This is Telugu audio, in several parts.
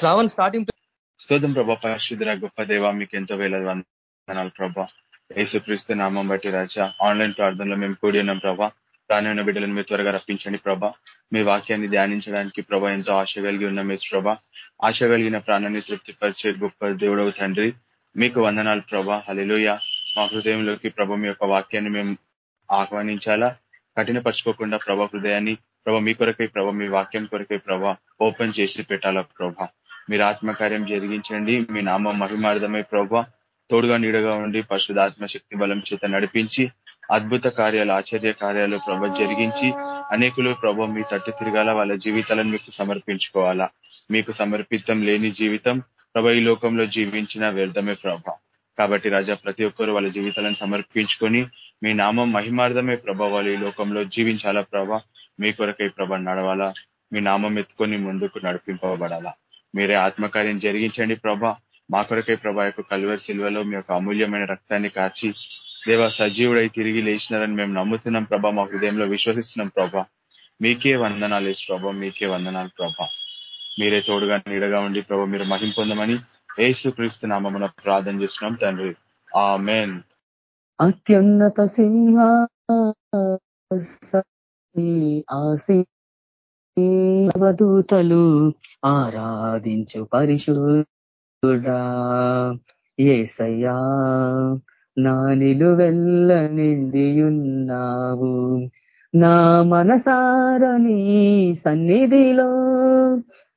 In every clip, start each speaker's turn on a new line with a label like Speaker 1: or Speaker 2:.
Speaker 1: శ్రావణ్ స్టార్టింగ్
Speaker 2: స్తోత్రం ప్రభా పరిశుద్ధ గొప్ప దేవ మీకు ఎంతో వేల వందనాలు ప్రభా. యేసుక్రీస్తు నామం బట్టి రాజా ఆన్లైన్ ప్రార్థనలో మేము కూడి ఉన్నాం ప్రభా. ప్రాణమైన బిడ్డలను మీరు త్వరగా రప్పించండి ప్రభా. మీ వాక్యాన్ని ధ్యానించడానికి ప్రభా ఎంతో ఆశ కలిగి ఉన్న మేసు ప్రభా. ఆశ కలిగిన ప్రాణాన్ని తృప్తిపరిచే గొప్ప దేవుడవు తండ్రి మీకు వందనాలు ప్రభా. హలిలోయ మా హృదయంలోకి ప్రభ మీ యొక్క వాక్యాన్ని మేము ఆహ్వానించాలా? కఠినపరచుకోకుండా ప్రభా హృదయాన్ని ప్రభా మీ కొరకై ప్రభా మీ వాక్యం కొరకై ప్రభా ఓపెన్ చేసి పెట్టాలా ప్రభా? మీరు ఆత్మకార్యం జరిగించండి. మీ నామం మహిమార్థమై ప్రభా తోడుగా నీడగా ఉండి పరిశుధాత్మ శక్తి బలం చేత నడిపించి అద్భుత కార్యాలు ఆశ్చర్య కార్యాలు ప్రభ జరిగించి అనేకులు ప్రభ మీ తట్టు తిరగాల వాళ్ళ జీవితాలను మీకు సమర్పించుకోవాలా. మీకు సమర్పితం లేని జీవితం ప్రభ ఈ లోకంలో జీవించిన వ్యర్థమే ప్రభ. కాబట్టి రాజా ప్రతి ఒక్కరు వాళ్ళ జీవితాలను సమర్పించుకొని మీ నామం మహిమార్థమే ప్రభ వాళ్ళు ఈ లోకంలో జీవించాలా ప్రభ? మీ కొరకై ప్రభ నడవాలా. మీ నామం ఎత్తుకొని ముందుకు నడిపింపబడాలా. మీరే ఆత్మకార్యం జరిగించండి ప్రభా. మా కొరకై ప్రభా యొక్క కల్వర్ శిల్వలో మీ యొక్క అమూల్యమైన రక్తాన్ని కాచి దేవ సజీవుడై తిరిగి లేచినారని మేము నమ్ముతున్నాం ప్రభా. మా హృదయంలో విశ్వసిస్తున్నాం ప్రభా. మీకే వందనాలు వేసు ప్రభా మీకే వందనాలు ప్రభా. మీరే తోడుగా నీడగా ఉండి ప్రభా మీరు మహింపొందమని ఏసు క్రీస్తునామమున ప్రార్థన చేస్తున్నాం తండ్రి. ఆ మేన్
Speaker 3: అత్యున్నత సింహ దేవదూతలు ఆరాధించు పరిశుద్ధుడా. ఏసయ్యా నా నిలువెల్ల నిండియున్నావు. నా మనసారని సన్నిధిలో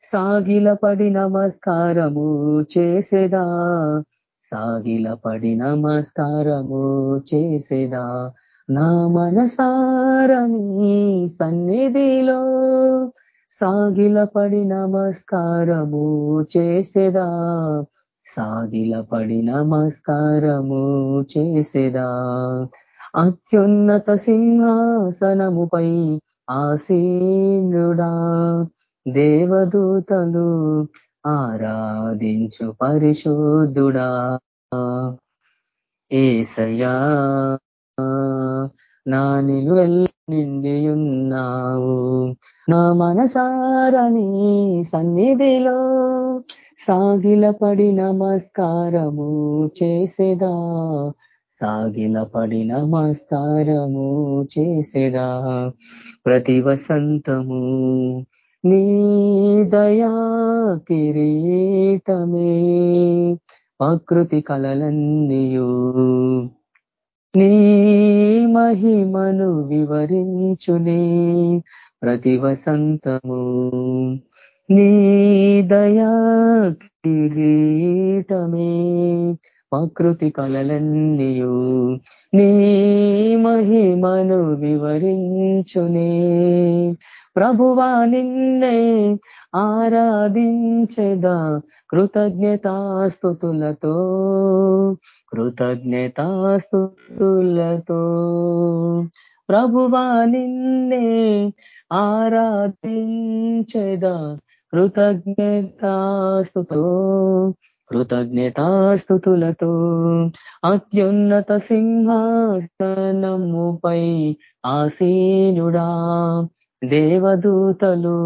Speaker 3: సాగిలపడి నమస్కారము చేసేదా. సాగిలపడి నమస్కారము చేసేదా. నా మనసారని సన్నిధిలో సాగిలపడి నమస్కారము చేసేదా? సాగిలపడి నమస్కారము చేసేదా? అత్యున్నత సింహాసనముపై ఆసీనుడా దేవదూతలు ఆరాధించు పరిశోధుడా ఏసయా నా నిలువెల్ల నిండి నా మనసారని సన్నిధిలో సాగిలపడి నమస్కారము చేసేదా? సాగిలపడి నమస్కారము చేసేదా? ప్రతి వసంతము నీ దయా కిరీటమే. ఆకృతి కలలన్నీయు నీ మహిమను వివరించునే ప్రతి వసంతము నీ దయా కిరీటమే. ప్రకృతి కలలన్నీయు. నీ మహిమను వివరించునే. ప్రభువా నిన్నే ఆరాధించదా కృతజ్ఞతాస్తుతులతో కృతజ్ఞతాస్తుతులతో ప్రభువా నిన్నే ఆరాధించదా కృతజ్ఞతాస్తుతో కృతజ్ఞతాస్థుతులతో అత్యున్నత సింహాసనముపై ఆసీనుడా. దేవదూతలు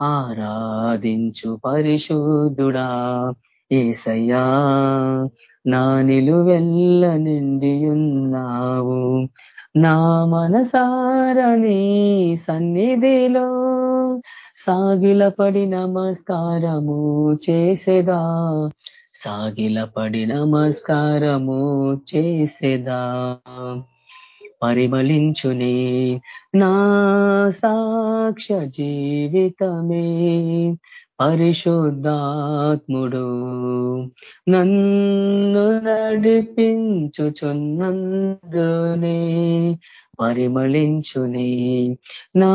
Speaker 3: ఆరాధించు పరిశుద్ధుడా. ఏసయ్యా నా నిలువెల్ల నిండి ఉన్నావు నా మనసారని సన్నిధిలో సాగిలపడి నమస్కారము చేసేదా? సాగిలపడి నమస్కారము చేసేదా? పరిమళించునే నా సాక్ష జీవితమే. పరిశుద్ధాత్ముడు నన్ను నడిపించుచున్నందునే పరిమళించునే. నా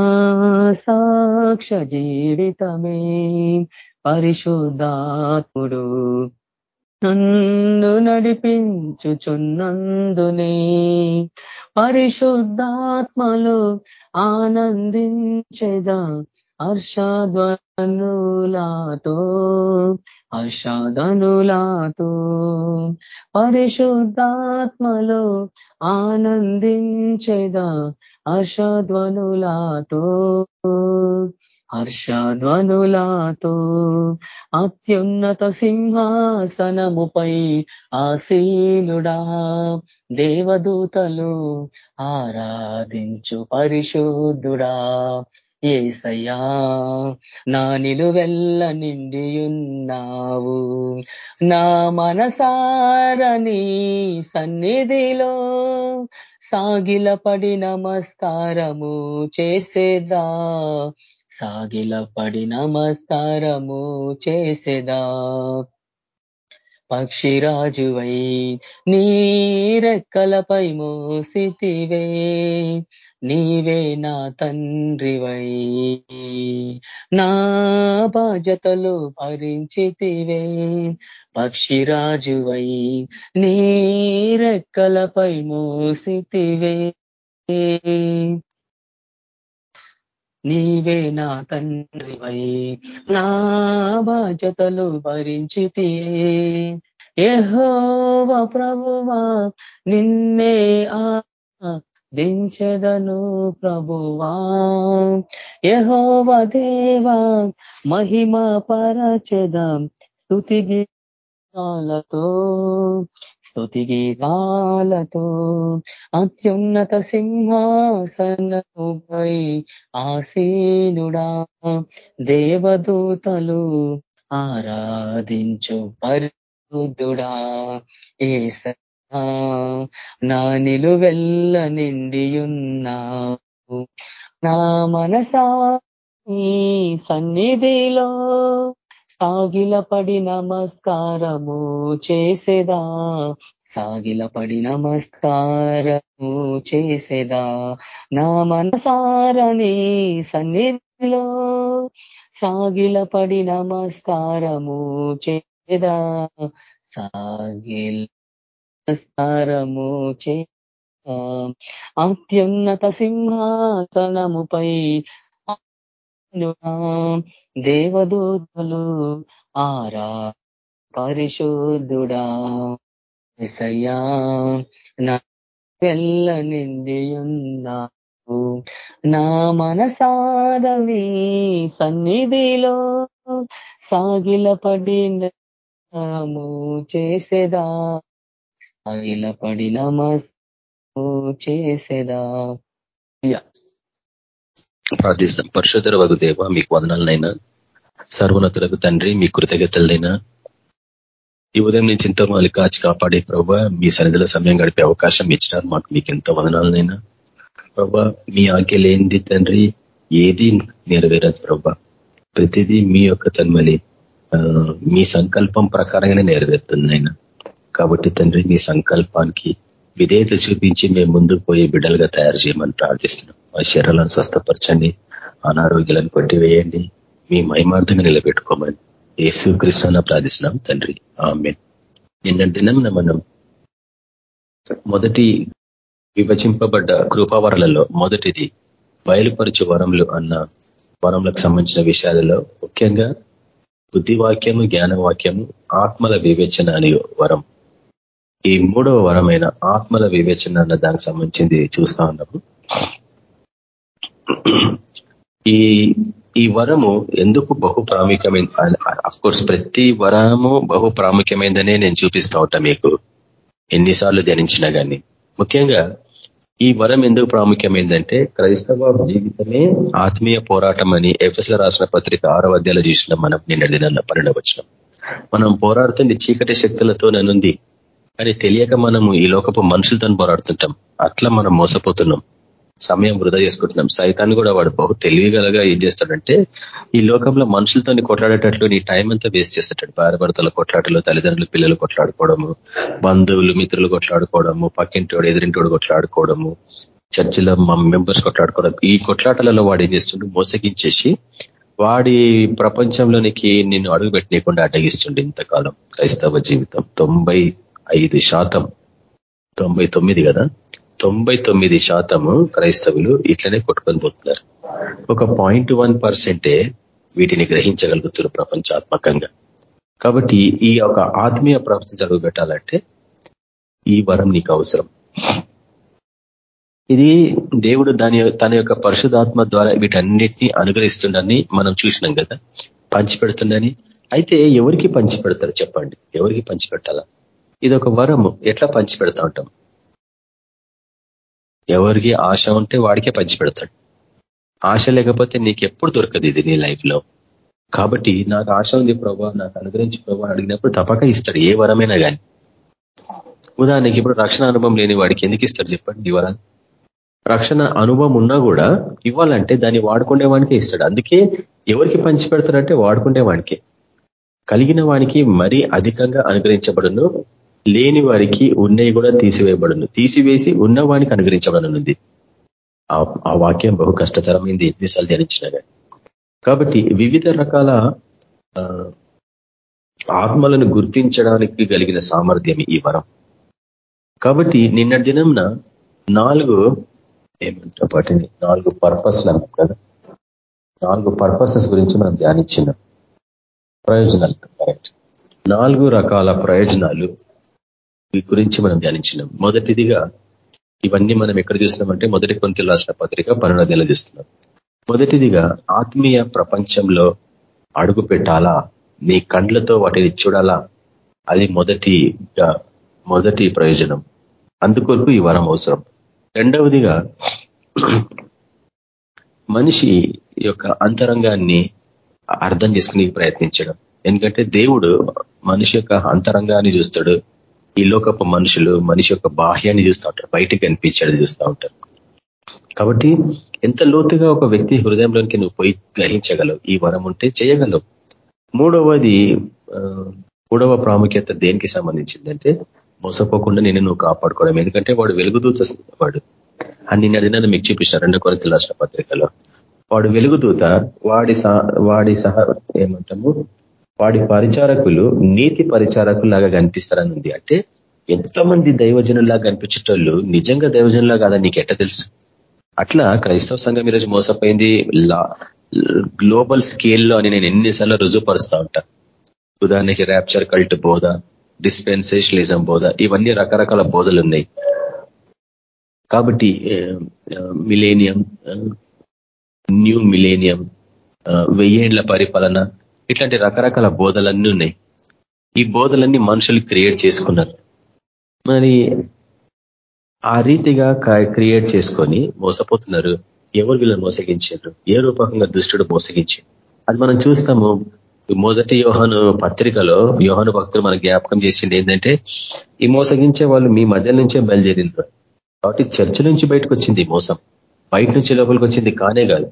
Speaker 3: సాక్ష జీవితమే పరిశుద్ధాత్ముడు. నన్ను నడిపించుచున్నందునే పరిశుద్ధాత్మలు ఆనందించేదా. హర్షధ్వనులాతో హర్షధనులాతో పరిశుద్ధాత్మలో ఆనందించేదా హర్షధ్వనులాతో? హర్షధ్వనులాతో అత్యున్నత సింహాసనముపై ఆసీనుడా దేవదూతలు ఆరాధించు పరిశుద్ధుడా. ఏసయ్యా నా నిలువెల్ల నిండియున్నావు. నా మనసారని సన్నిధిలో సాగిలపడి నమస్కారము చేసేదా? సాగిలపడి నమస్కారము చేసేదా? పక్షిరాజువై నీరెక్కలపై మోసితివే నీవే నా తండ్రివై. నా బాధ్యతలు భరించితివే పక్షిరాజువై నీరెక్కలపై మోసితివే. నీవే నా తండ్రివై. నా బాధ్యతలు భరించితే యహోవ ప్రభువా నిన్నే ఆ దించెదను ప్రభువా. యహోవ దేవా మహిమ పరచెదం స్థుతి గీతాలతో స్థుతి గీతాలతో అత్యున్నత సింహాసనముపై ఆసీనుడా దేవదూతలు ఆరాధించు పరిశుద్ధుడా. ఏస నా నిలువెల్ల నిండియున్నావు నా మనసా సన్నిధిలో సాగిలపడి నమస్కారము చేసేదా? సాగిలపడి నమస్కారము చేసేదా? నా మనసారని సన్నిధిలో సాగిలపడి నమస్కారము చేదా సాగిల్ నమస్కారము చే అత్యున్నత సింహాసనముపై దేవదూతలు ఆరా పరిశుద్ధుడా ఎసయ్యా నా వెళ్ళ నిండియున్నావు. నా మనసాదని సన్నిధిలో సాగిలపడినము చేసేదా? సాగిలపడి నమస్సు చేసేదా?
Speaker 4: ప్రార్థిస్తాం. పరిశుధర వగు దేవ మీకు వదనాలనైనా సర్వనతులకు తండ్రి మీ కృతజ్ఞతలైనా ఈ ఉదయం నుంచి ఎంతో మళ్ళీ కాచి కాపాడే ప్రభా మీ సన్నిధిలో సమయం గడిపే అవకాశం ఇచ్చినారు. మాకు మీకు ఎంతో వదనాలనైనా. ప్రభా మీ ఆజ్ఞ లేనిది తండ్రి ఏది నెరవేరదు ప్రభా. ప్రతిదీ మీ యొక్క తన్మలి. మీ సంకల్పం ప్రకారంగానే నెరవేరుతుందైనా కాబట్టి తండ్రి మీ సంకల్పానికి విధేయత చూపించి మేము ముందుకు పోయి బిడ్డలుగా తయారు చేయమని ప్రార్థిస్తున్నాం. మా శరీరాలను స్వస్థపరచండి అనారోగ్యాలను కొట్టివేయండి మీ మహిమార్థంగా నిలబెట్టుకోమని యేసు కృష్ణ ప్రార్థిస్తున్నాం తండ్రి. ఆమె నిన్న దినం మనం మొదటి విభజింపబడ్డ కృపావరలలో మొదటిది బయలుపరచు వరములు అన్న వరములకు సంబంధించిన విషయాలలో ముఖ్యంగా బుద్ధివాక్యము జ్ఞానవాక్యము ఆత్మల వివేచన అనే వరం. ఈ మూడవ వరమైన ఆత్మల వివేచన అన్న దానికి సంబంధించింది చూస్తా ఉన్నాము ఈ ఈ వరము ఎందుకు బహు ప్రాముఖ్యమైన కోర్స్ ప్రతి వరము బహు ప్రాముఖ్యమైందనే నేను చూపిస్తా ఉంటా మీకు. ఎన్నిసార్లు ధ్యానించినా కానీ ముఖ్యంగా ఈ వరం ఎందుకు ప్రాముఖ్యమైందంటే క్రైస్తవ జీవితమే ఆత్మీయ పోరాటం అని ఎఫ్ఎస్ల రాసిన పత్రిక ఆరో అధ్యాయులు చూసినాం మనం నిన్న దినాల్లో పరిణవచనం మనం పోరాడుతుంది చీకటి శక్తులతో ననుంది అని తెలియక మనము ఈ లోకపు మనుషులతో పోరాడుతుంటాం. అట్లా మనం మోసపోతున్నాం. సమయం వృధా చేసుకుంటున్నాం. సైతాన్ని కూడా వాడు బహు తెలివిగలగా ఏం చేస్తాడంటే ఈ లోకంలో మనుషులతో కొట్లాడేటట్లు నీ టైం అంతా వేస్ట్ చేస్తాడు భార్య భర్తల కొట్లాటలు తల్లిదండ్రులు పిల్లలు కొట్లాడుకోవడము బంధువులు మిత్రులు కొట్లాడుకోవడము పక్కింటోడు ఎదురింటోడు కొట్లాడుకోవడము చర్చిలో మా మెంబర్స్ కొట్లాడుకోవడం. ఈ కొట్లాటలలో వాడు ఏం చేస్తుండే? మోసగించేసి వాడి ప్రపంచంలోనికి నిన్ను అడుగు పెట్టనీయకుండా అడ్డగిస్తుండే ఇంతకాలం క్రైస్తవ జీవితం. తొంభై ఐదు శాతం. తొంభై తొమ్మిది కదా? తొంభై తొమ్మిది శాతము క్రైస్తవులు ఇట్లనే కొట్టుకొని పోతున్నారు. ఒక పాయింట్ వన్ పర్సెంటే వీటిని గ్రహించగలుగుతున్నారు ప్రపంచాత్మకంగా. కాబట్టి ఈ యొక్క ఆత్మీయ ప్రపంచం జరుగుబెట్టాలంటే ఈ వరం నీకు అవసరం. ఇది దేవుడు దాని తన యొక్క పరిశుధాత్మ ద్వారా వీటన్నిటిని అనుగ్రహిస్తుండని మనం చూసినాం కదా? పంచిపెడుతుండని. అయితే ఎవరికి పంచిపెడతారు చెప్పండి? ఎవరికి పంచి పెట్టాలా ఇది ఒక వరము. ఎట్లా పంచిపెడతా ఉంటాం? ఎవరికి ఆశ ఉంటే వాడికే పంచిపెడతాడు. ఆశ లేకపోతే నీకు ఎప్పుడు దొరకదు ఇది నీ లైఫ్లో కాబట్టి నాకు ఆశ ఉంది ప్రభా నాకు అనుగ్రహించి ప్రభా అడిగినప్పుడు తప్పక ఇస్తాడు ఏ వరమైనా కానీ ఉదాహరణకి ఇప్పుడు రక్షణ అనుభవం లేని వాడికి ఎందుకు ఇస్తాడు చెప్పండి ఈ వరాలు? రక్షణ అనుభవం ఉన్నా కూడా ఇవ్వాలంటే దాన్ని వాడుకునే వానికే ఇస్తాడు. అందుకే ఎవరికి పంచి పెడతారంటే వాడుకునే వానికే కలిగిన వానికి మరీ అధికంగా అనుగ్రహించబడును. లేని వారికి ఉన్నవి కూడా తీసివేయబడును. తీసివేసి ఉన్నవానికి అనుగ్రహించబడనుంది. ఆ వాక్యం బహు కష్టతరమైంది. ఎన్నిసార్లు ధ్యానించినా కానీ కాబట్టి వివిధ రకాల ఆత్మలను గుర్తించడానికి కలిగిన సామర్థ్యం ఈ వరం. కాబట్టి నిన్న దినంన నాలుగు ఏమంటారు వాటిని? నాలుగు పర్పస్లు అన్నాం కదా. నాలుగు పర్పసెస్ గురించి మనం ధ్యానించినాం. ప్రయోజనాలు కరెక్ట్ నాలుగు రకాల ప్రయోజనాలు గురించి మనం ధ్యానించినాం. మొదటిదిగా ఇవన్నీ మనం ఎక్కడ చూస్తున్నామంటే మొదటి కొంత రాసిన పత్రిక పనులు చూస్తున్నాం. మొదటిదిగా ఆత్మీయ ప్రపంచంలో అడుగు పెట్టాలా? నీ కండ్లతో వాటిని చూడాలా? అది మొదటిగా మొదటి ప్రయోజనం. అందుకొరకు ఈ వరం అవసరం. రెండవదిగా మనిషి యొక్క అంతరంగాన్ని అర్థం చేసుకుని ప్రయత్నించడం. ఎందుకంటే దేవుడు మనిషి యొక్క అంతరంగాన్ని చూస్తాడు. ఈ లోకపు మనుషులు మనిషి యొక్క బాహ్యాన్ని చూస్తూ ఉంటారు బయటికి కనిపించాడు చూస్తూ ఉంటారు. కాబట్టి ఎంత లోతుగా ఒక వ్యక్తి హృదయంలోనికి నువ్వు పోయి గ్రహించగలవు ఈ వరం ఉంటే చేయగలవు. మూడవది మూడవ ప్రాముఖ్యత దేనికి సంబంధించిందంటే మోసపోకుండా నేను నువ్వు కాపాడుకోవడం. ఎందుకంటే వాడు వెలుగుదూత వాడు. అని నిన్న దినాన్ని మీకు చూపించిన రెండు కొరత రాష్ట్ర పత్రికలో. వాడు వెలుగుదూత వాడి వాడి సహ ఏమంటాము వాడి పరిచారకులు నీతి పరిచారకులాగా కనిపిస్తారని ఉంది. అంటే ఎంతమంది దైవజనుల్లాగా కనిపించేటోళ్ళు నిజంగా దైవజనులా కాదని నీకు ఎట్ట తెలుసు? అట్లా క్రైస్తవ సంఘం ఈరోజు మోసపోయింది. గ్లోబల్ స్కేల్లో అని నేను ఎన్నిసార్లు రుజువుపరుస్తా ఉంటా. ఉదాహరణకి ర్యాప్చర్ కల్ట్ బోధ డిస్పెన్సేషనలిజం బోధ ఇవన్నీ రకరకాల బోధలు ఉన్నాయి. కాబట్టి మిలేనియం న్యూ మిలేనియం వెయ్యేండ్ల పరిపాలన ఇట్లాంటి రకరకాల బోధలన్నీ ఉన్నాయి. ఈ బోధలన్నీ మనుషులు క్రియేట్ చేసుకున్నారు. మరి ఆ రీతిగా క్రియేట్ చేసుకొని మోసపోతున్నారు. ఎవరు వీళ్ళని మోసగించారు? ఏ రూపకంగా దుష్టుడు మోసగించారు అది మనం చూస్తాము. మొదటి యోహను పత్రికలో యోహను భక్తులు మన జ్ఞాపకం చేసింది ఏంటంటే ఈ మోసగించే వాళ్ళు మీ మధ్య నుంచే బయలుదేరింది కాబట్టి చర్చ నుంచి బయటకు వచ్చింది మోసం. బయట నుంచి లోపలికి వచ్చింది కానే కాదు.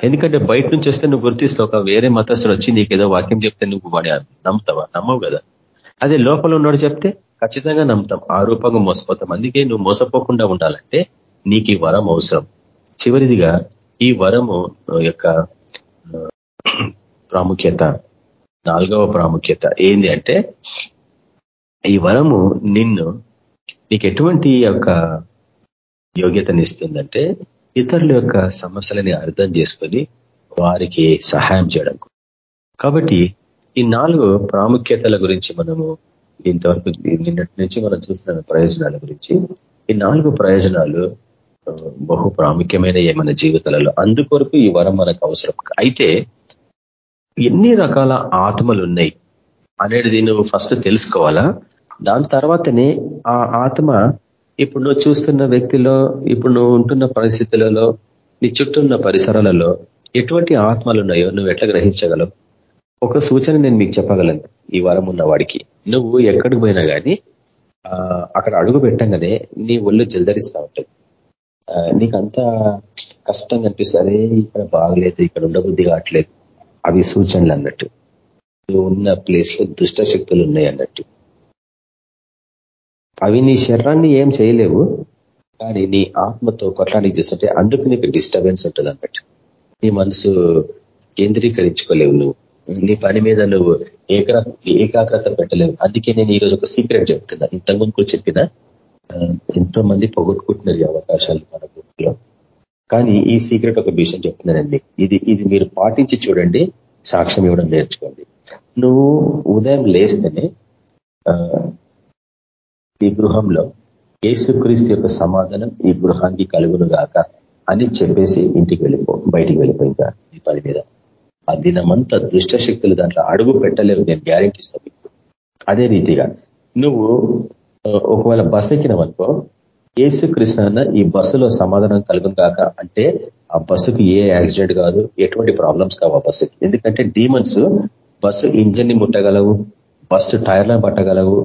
Speaker 4: ఎందుకంటే బయట నుంచి వస్తే నువ్వు గుర్తిస్తావు ఒక వేరే మతస్థుడు వచ్చి నీకు ఏదో వాక్యం చెప్తే నువ్వు వాడి నమ్ముతావా? నమ్మవు కదా. అదే లోపల ఉన్నాడు చెప్తే ఖచ్చితంగా నమ్ముతాం ఆ రూపంగా మోసపోతాం. అందుకే నువ్వు మోసపోకుండా ఉండాలంటే నీకు ఈ వరం అవసరం. చివరిదిగా ఈ వరము యొక్క ప్రాముఖ్యత నాలుగవ ప్రాముఖ్యత ఏంది అంటే ఈ వరము నిన్ను నీకు ఎటువంటి యొక్క యోగ్యతనిస్తుందంటే ఇతరుల యొక్క సమస్యలని అర్థం చేసుకొని వారికి సహాయం చేయడం. కాబట్టి ఈ నాలుగు ప్రాముఖ్యతల గురించి మనము ఇంతవరకు నిన్నటి నుంచి మనం చూస్తున్న ప్రయోజనాల గురించి ఈ నాలుగు ప్రయోజనాలు బహు ప్రాముఖ్యమైన మన జీవితాలలో అందుకొరకు ఈ వరం మనకు అవసరం. అయితే ఎన్ని రకాల ఆత్మలు ఉన్నాయి అనేది నువ్వు ఫస్ట్ తెలుసుకోవాలా? దాని తర్వాతనే ఆ ఆత్మ ఇప్పుడు నువ్వు చూస్తున్న వ్యక్తిలో ఇప్పుడు నువ్వు ఉంటున్న పరిస్థితులలో నీ చుట్టూ ఉన్న పరిసరాలలో ఎటువంటి ఆత్మలు ఉన్నాయో నువ్వు ఎట్లా గ్రహించగలవు? ఒక సూచన నేను మీకు చెప్పగలను ఈ వారం ఉన్న వాడికి. నువ్వు ఎక్కడికి పోయినా కానీ అక్కడ అడుగు పెట్టంగానే నీ ఒళ్ళు జల్దరిస్తూ ఉంటుంది. నీకంత కష్టంగా అనిపిస్తుంది. ఇక్కడ బాగలేదు ఇక్కడ ఉండబుద్ధి కావట్లేదు. అవి సూచనలు అన్నట్టు. నువ్వు ఉన్న ప్లేస్లో దుష్ట శక్తులు ఉన్నాయి అన్నట్టు. అవి నీ శరీరాన్ని ఏం చేయలేవు కానీ నీ ఆత్మతో కొట్లాడికి చూస్తుంటే అందుకు నీకు డిస్టర్బెన్స్ ఉంటుంది అన్నట్టు. నీ మనసు కేంద్రీకరించుకోలేవు నువ్వు. నీ పని మీద నువ్వు ఏక ఏకాగ్రత పెట్టలేవు. అందుకే నేను ఈరోజు ఒక సీక్రెట్ చెప్తున్నా. ఇంతకుముందు కూడా చెప్పిన ఎంతో మంది పొగొట్టుకుంటున్నారు ఈ అవకాశాలు మన గ్రూప్లో కానీ ఈ సీక్రెట్ ఒక విషయం చెప్తున్నానండి ఇది ఇది మీరు పాటించి చూడండి సాక్ష్యం ఇవ్వడం నేర్చుకోండి. నువ్వు ఉదయం లేస్తేనే ఈ గృహంలో ఏసుక్రీస్తు యొక్క సమాధానం ఈ గృహానికి కలుగును గాక అని చెప్పేసి ఇంటికి వెళ్ళిపో బయటికి వెళ్ళిపోయి ఇంకా ఈ పని మీద. ఆ దినమంతా దుష్టశక్తులు దాంట్లో అడుగు పెట్టలేవు నేను గ్యారెంటీ ఇస్తాను అదే రీతిగా నువ్వు ఒకవేళ బస్ ఎక్కినవనుకో ఏసు కృష్ణ ఈ బస్సులో సమాధానం కలుగును కాక అంటే ఆ బస్సుకి ఏ యాక్సిడెంట్ కాదు ఎటువంటి ప్రాబ్లమ్స్ కావు ఆ బస్సుకి. ఎందుకంటే డీమన్స్ బస్సు ఇంజన్ని ముట్టగలవు బస్సు టైర్లను పట్టగలవు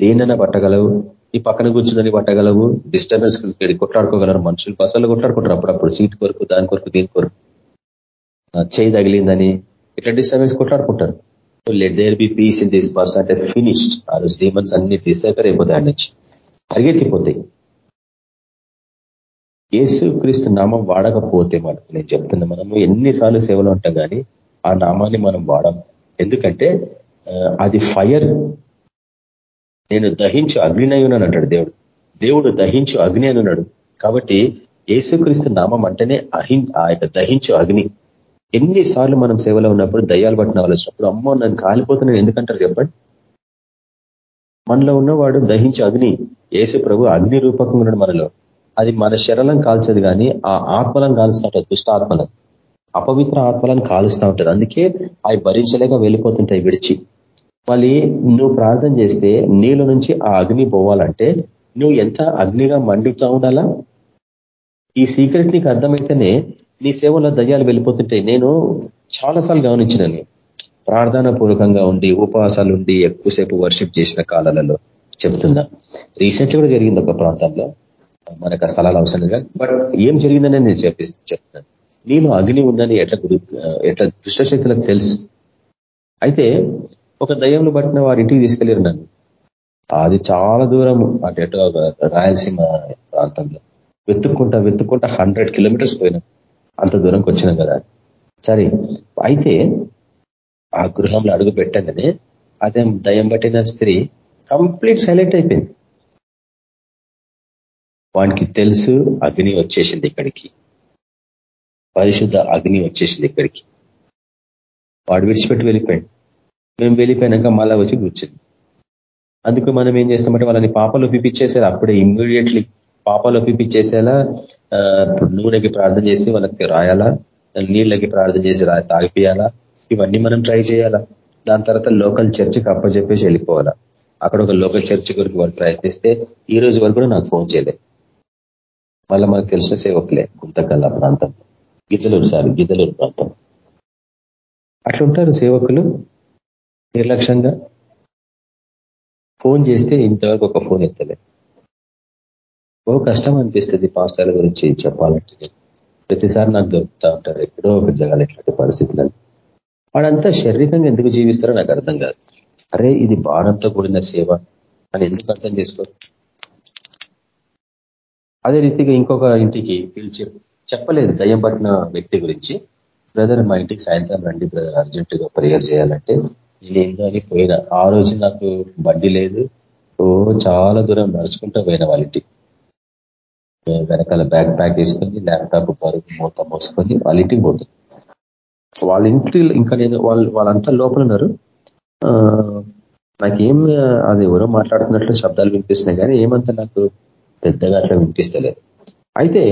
Speaker 4: దేనైనా పట్టగలవు ఈ పక్కన కూర్చుని పట్టగలవు డిస్టర్బెన్స్ కొట్లాడుకోగలరు మనుషులు. బస్సులో కొట్లాడుకుంటారు అప్పుడప్పుడు. సీట్ కొరకు దాని కొరకు దీని కొరకు. చేయి తగిలిందని ఇట్లా disturbance కొట్లాడుకుంటారు. Let there be peace in this bus అంటే ఫినిష్డ్ ఆ రోజు డీమన్స్ అన్ని డిసైపర్ అయిపోతాయి అన్న నుంచి. పరిగెత్తిపోతాయి. ఏసు క్రీస్తు నామం వాడకపోతే మనకు నేను చెప్తున్నా మనము ఎన్నిసార్లు సేవలు ఉంటాం కానీ ఆ నామాన్ని మనం వాడం ఎందుకంటే అది ఫైర్ నేను దహించు అగ్నినై ఉన్నాను అంటాడు దేవుడు. దేవుడు దహించు అగ్ని అని ఉన్నాడు కాబట్టి ఏసుక్రీస్తు నామం అంటేనే అహిం ఆ యొక్క దహించు అగ్ని. ఎన్నిసార్లు మనం సేవలో ఉన్నప్పుడు దయ్యాలు పట్టిన వాళ్ళు వచ్చినప్పుడు అమ్మో నన్ను కాలిపోతున్నాను ఎందుకంటారు చెప్పండి? మనలో ఉన్నవాడు దహించు అగ్ని ఏసు ప్రభు అగ్ని రూపకంగా ఉన్నాడు మనలో. అది మన శరీరం కాల్చదు కానీ ఆ ఆత్మలను కాలుస్తూ ఉంటుంది దుష్ట ఆత్మలను. అపవిత్ర ఆత్మలను కాలుస్తూ ఉంటుంది. అందుకే అవి భరించలేక వెళ్ళిపోతుంటాయి విడిచి. మళ్ళీ నువ్వు ప్రార్థన చేస్తే నీళ్ళ నుంచి ఆ అగ్ని పోవాలంటే నువ్వు ఎంత అగ్నిగా మండుతూ ఉండాలా? ఈ సీక్రెట్ నీకు అర్థమైతేనే నీ సేవలో దయ్యాలు వెళ్ళిపోతుంటాయి నేను చాలాసార్లు గమనించినని. ప్రార్థన పూర్వకంగా ఉండి ఉపవాసాలు ఉండి ఎక్కువసేపు వర్షిప్ చేసిన కాలాలలో చెప్తున్నా. రీసెంట్ కూడా జరిగింది ఒక ప్రాంతంలో. మనకు ఆ స్థలాలు అవసరం బట్ ఏం జరిగిందని నేను చెప్పిస్తూ చెప్తున్నాను నేను అగ్ని ఉందని ఎట్లా ఎట్లా దుష్టశక్తులకు తెలుసు? అయితే ఒక దయ్యంలో పట్టిన వారి ఇంటికి తీసుకెళ్ళారు నన్ను. అది చాలా దూరం అటు ఎటు రాయలసీమ ప్రాంతంలో. వెతుక్కుంటా వెతుక్కుంటా హండ్రెడ్ కిలోమీటర్స్ పోయినాం. అంత దూరంకి వచ్చినాం కదా. సరే అయితే ఆ గృహంలో అడుగు పెట్టగానే అదే దయ్యం పట్టిన స్త్రీ కంప్లీట్ సైలెంట్ అయిపోయింది. వానికి తెలుసు అగ్ని వచ్చేసింది ఇక్కడికి. పరిశుద్ధ అగ్ని వచ్చేసింది ఇక్కడికి. వాడు విడిచిపెట్టి వెళ్ళిపోయాడు. మేము వెళ్ళిపోయినాక మళ్ళా వచ్చి కూర్చుంది అందుకు మనం ఏం చేస్తామంటే వాళ్ళని పాపలు పిపించేసారు అప్పుడే ఇమ్మీడియట్లీ పాపలు పిపించేసేలా నూనెకి ప్రార్థన చేసి వాళ్ళకి రాయాలా నీళ్ళకి ప్రార్థన చేసి రా తాగిపియాలా ఇవన్నీ మనం ట్రై చేయాలా. దాని తర్వాత లోకల్ చర్చికి అప్పచెప్పేసి వెళ్ళిపోవాలా. అక్కడ ఒక లోకల్ చర్చ్ గురించి వాళ్ళు ప్రయత్నిస్తే ఈ రోజు వరకు కూడా నాకు ఫోన్ చేయలేదు మళ్ళీ మనకు తెలిసిన సేవకులే గుంతకల్లా ప్రాంతం గిద్దలూరు సార్ గిద్దలూరు ప్రాంతం అట్లుంటారు సేవకులు. నిర్లక్ష్యంగా ఫోన్ చేస్తే ఇంతవరకు ఒక ఫోన్ ఎత్తలే ఓ కష్టం అనిపిస్తుంది పాస్టర్ల గురించి చెప్పాలంటే. ప్రతిసారి నాకు దొరుకుతూ ఉంటారు ఎప్పుడో ఒక జగాలు ఇట్లాంటి పరిస్థితులను వాడంతా శారీరకంగా ఎందుకు జీవిస్తారో నాకు అర్థం కాదు. అరే ఇది భారంతో కూడిన సేవ అని ఎందుకు అర్థం చేసుకోరు? అదే రీతిగా ఇంకొక ఇంటికి పిలిచి చెప్పలేదు దయ్యం పట్టిన వ్యక్తి గురించి. బ్రదర్ మా ఇంటికి సాయంత్రం రండి బ్రదర్ అర్జెంటుగా ప్రేయర్ చేయాలంటే. నేను కానీ పోయినా. ఆ రోజు నాకు బండి లేదు. ఓ చాలా దూరం నడుచుకుంటూ పోయిన వాళ్ళ ఇంటికి. వెనకాల బ్యాగ్ ప్యాక్ వేసుకొని ల్యాప్టాప్ బరువు మూత మోసుకొని వాళ్ళ ఇంటికి పోతుంది వాళ్ళ ఇంటి ఇంకా నేను వాళ్ళు వాళ్ళంతా లోపల ఉన్నారు. నాకేం అది ఎవరో మాట్లాడుతున్నట్లు శబ్దాలు వినిపిస్తున్నాయి కానీ ఏమంతా నాకు పెద్దగా అట్లా వినిపిస్తలేదు. అయితే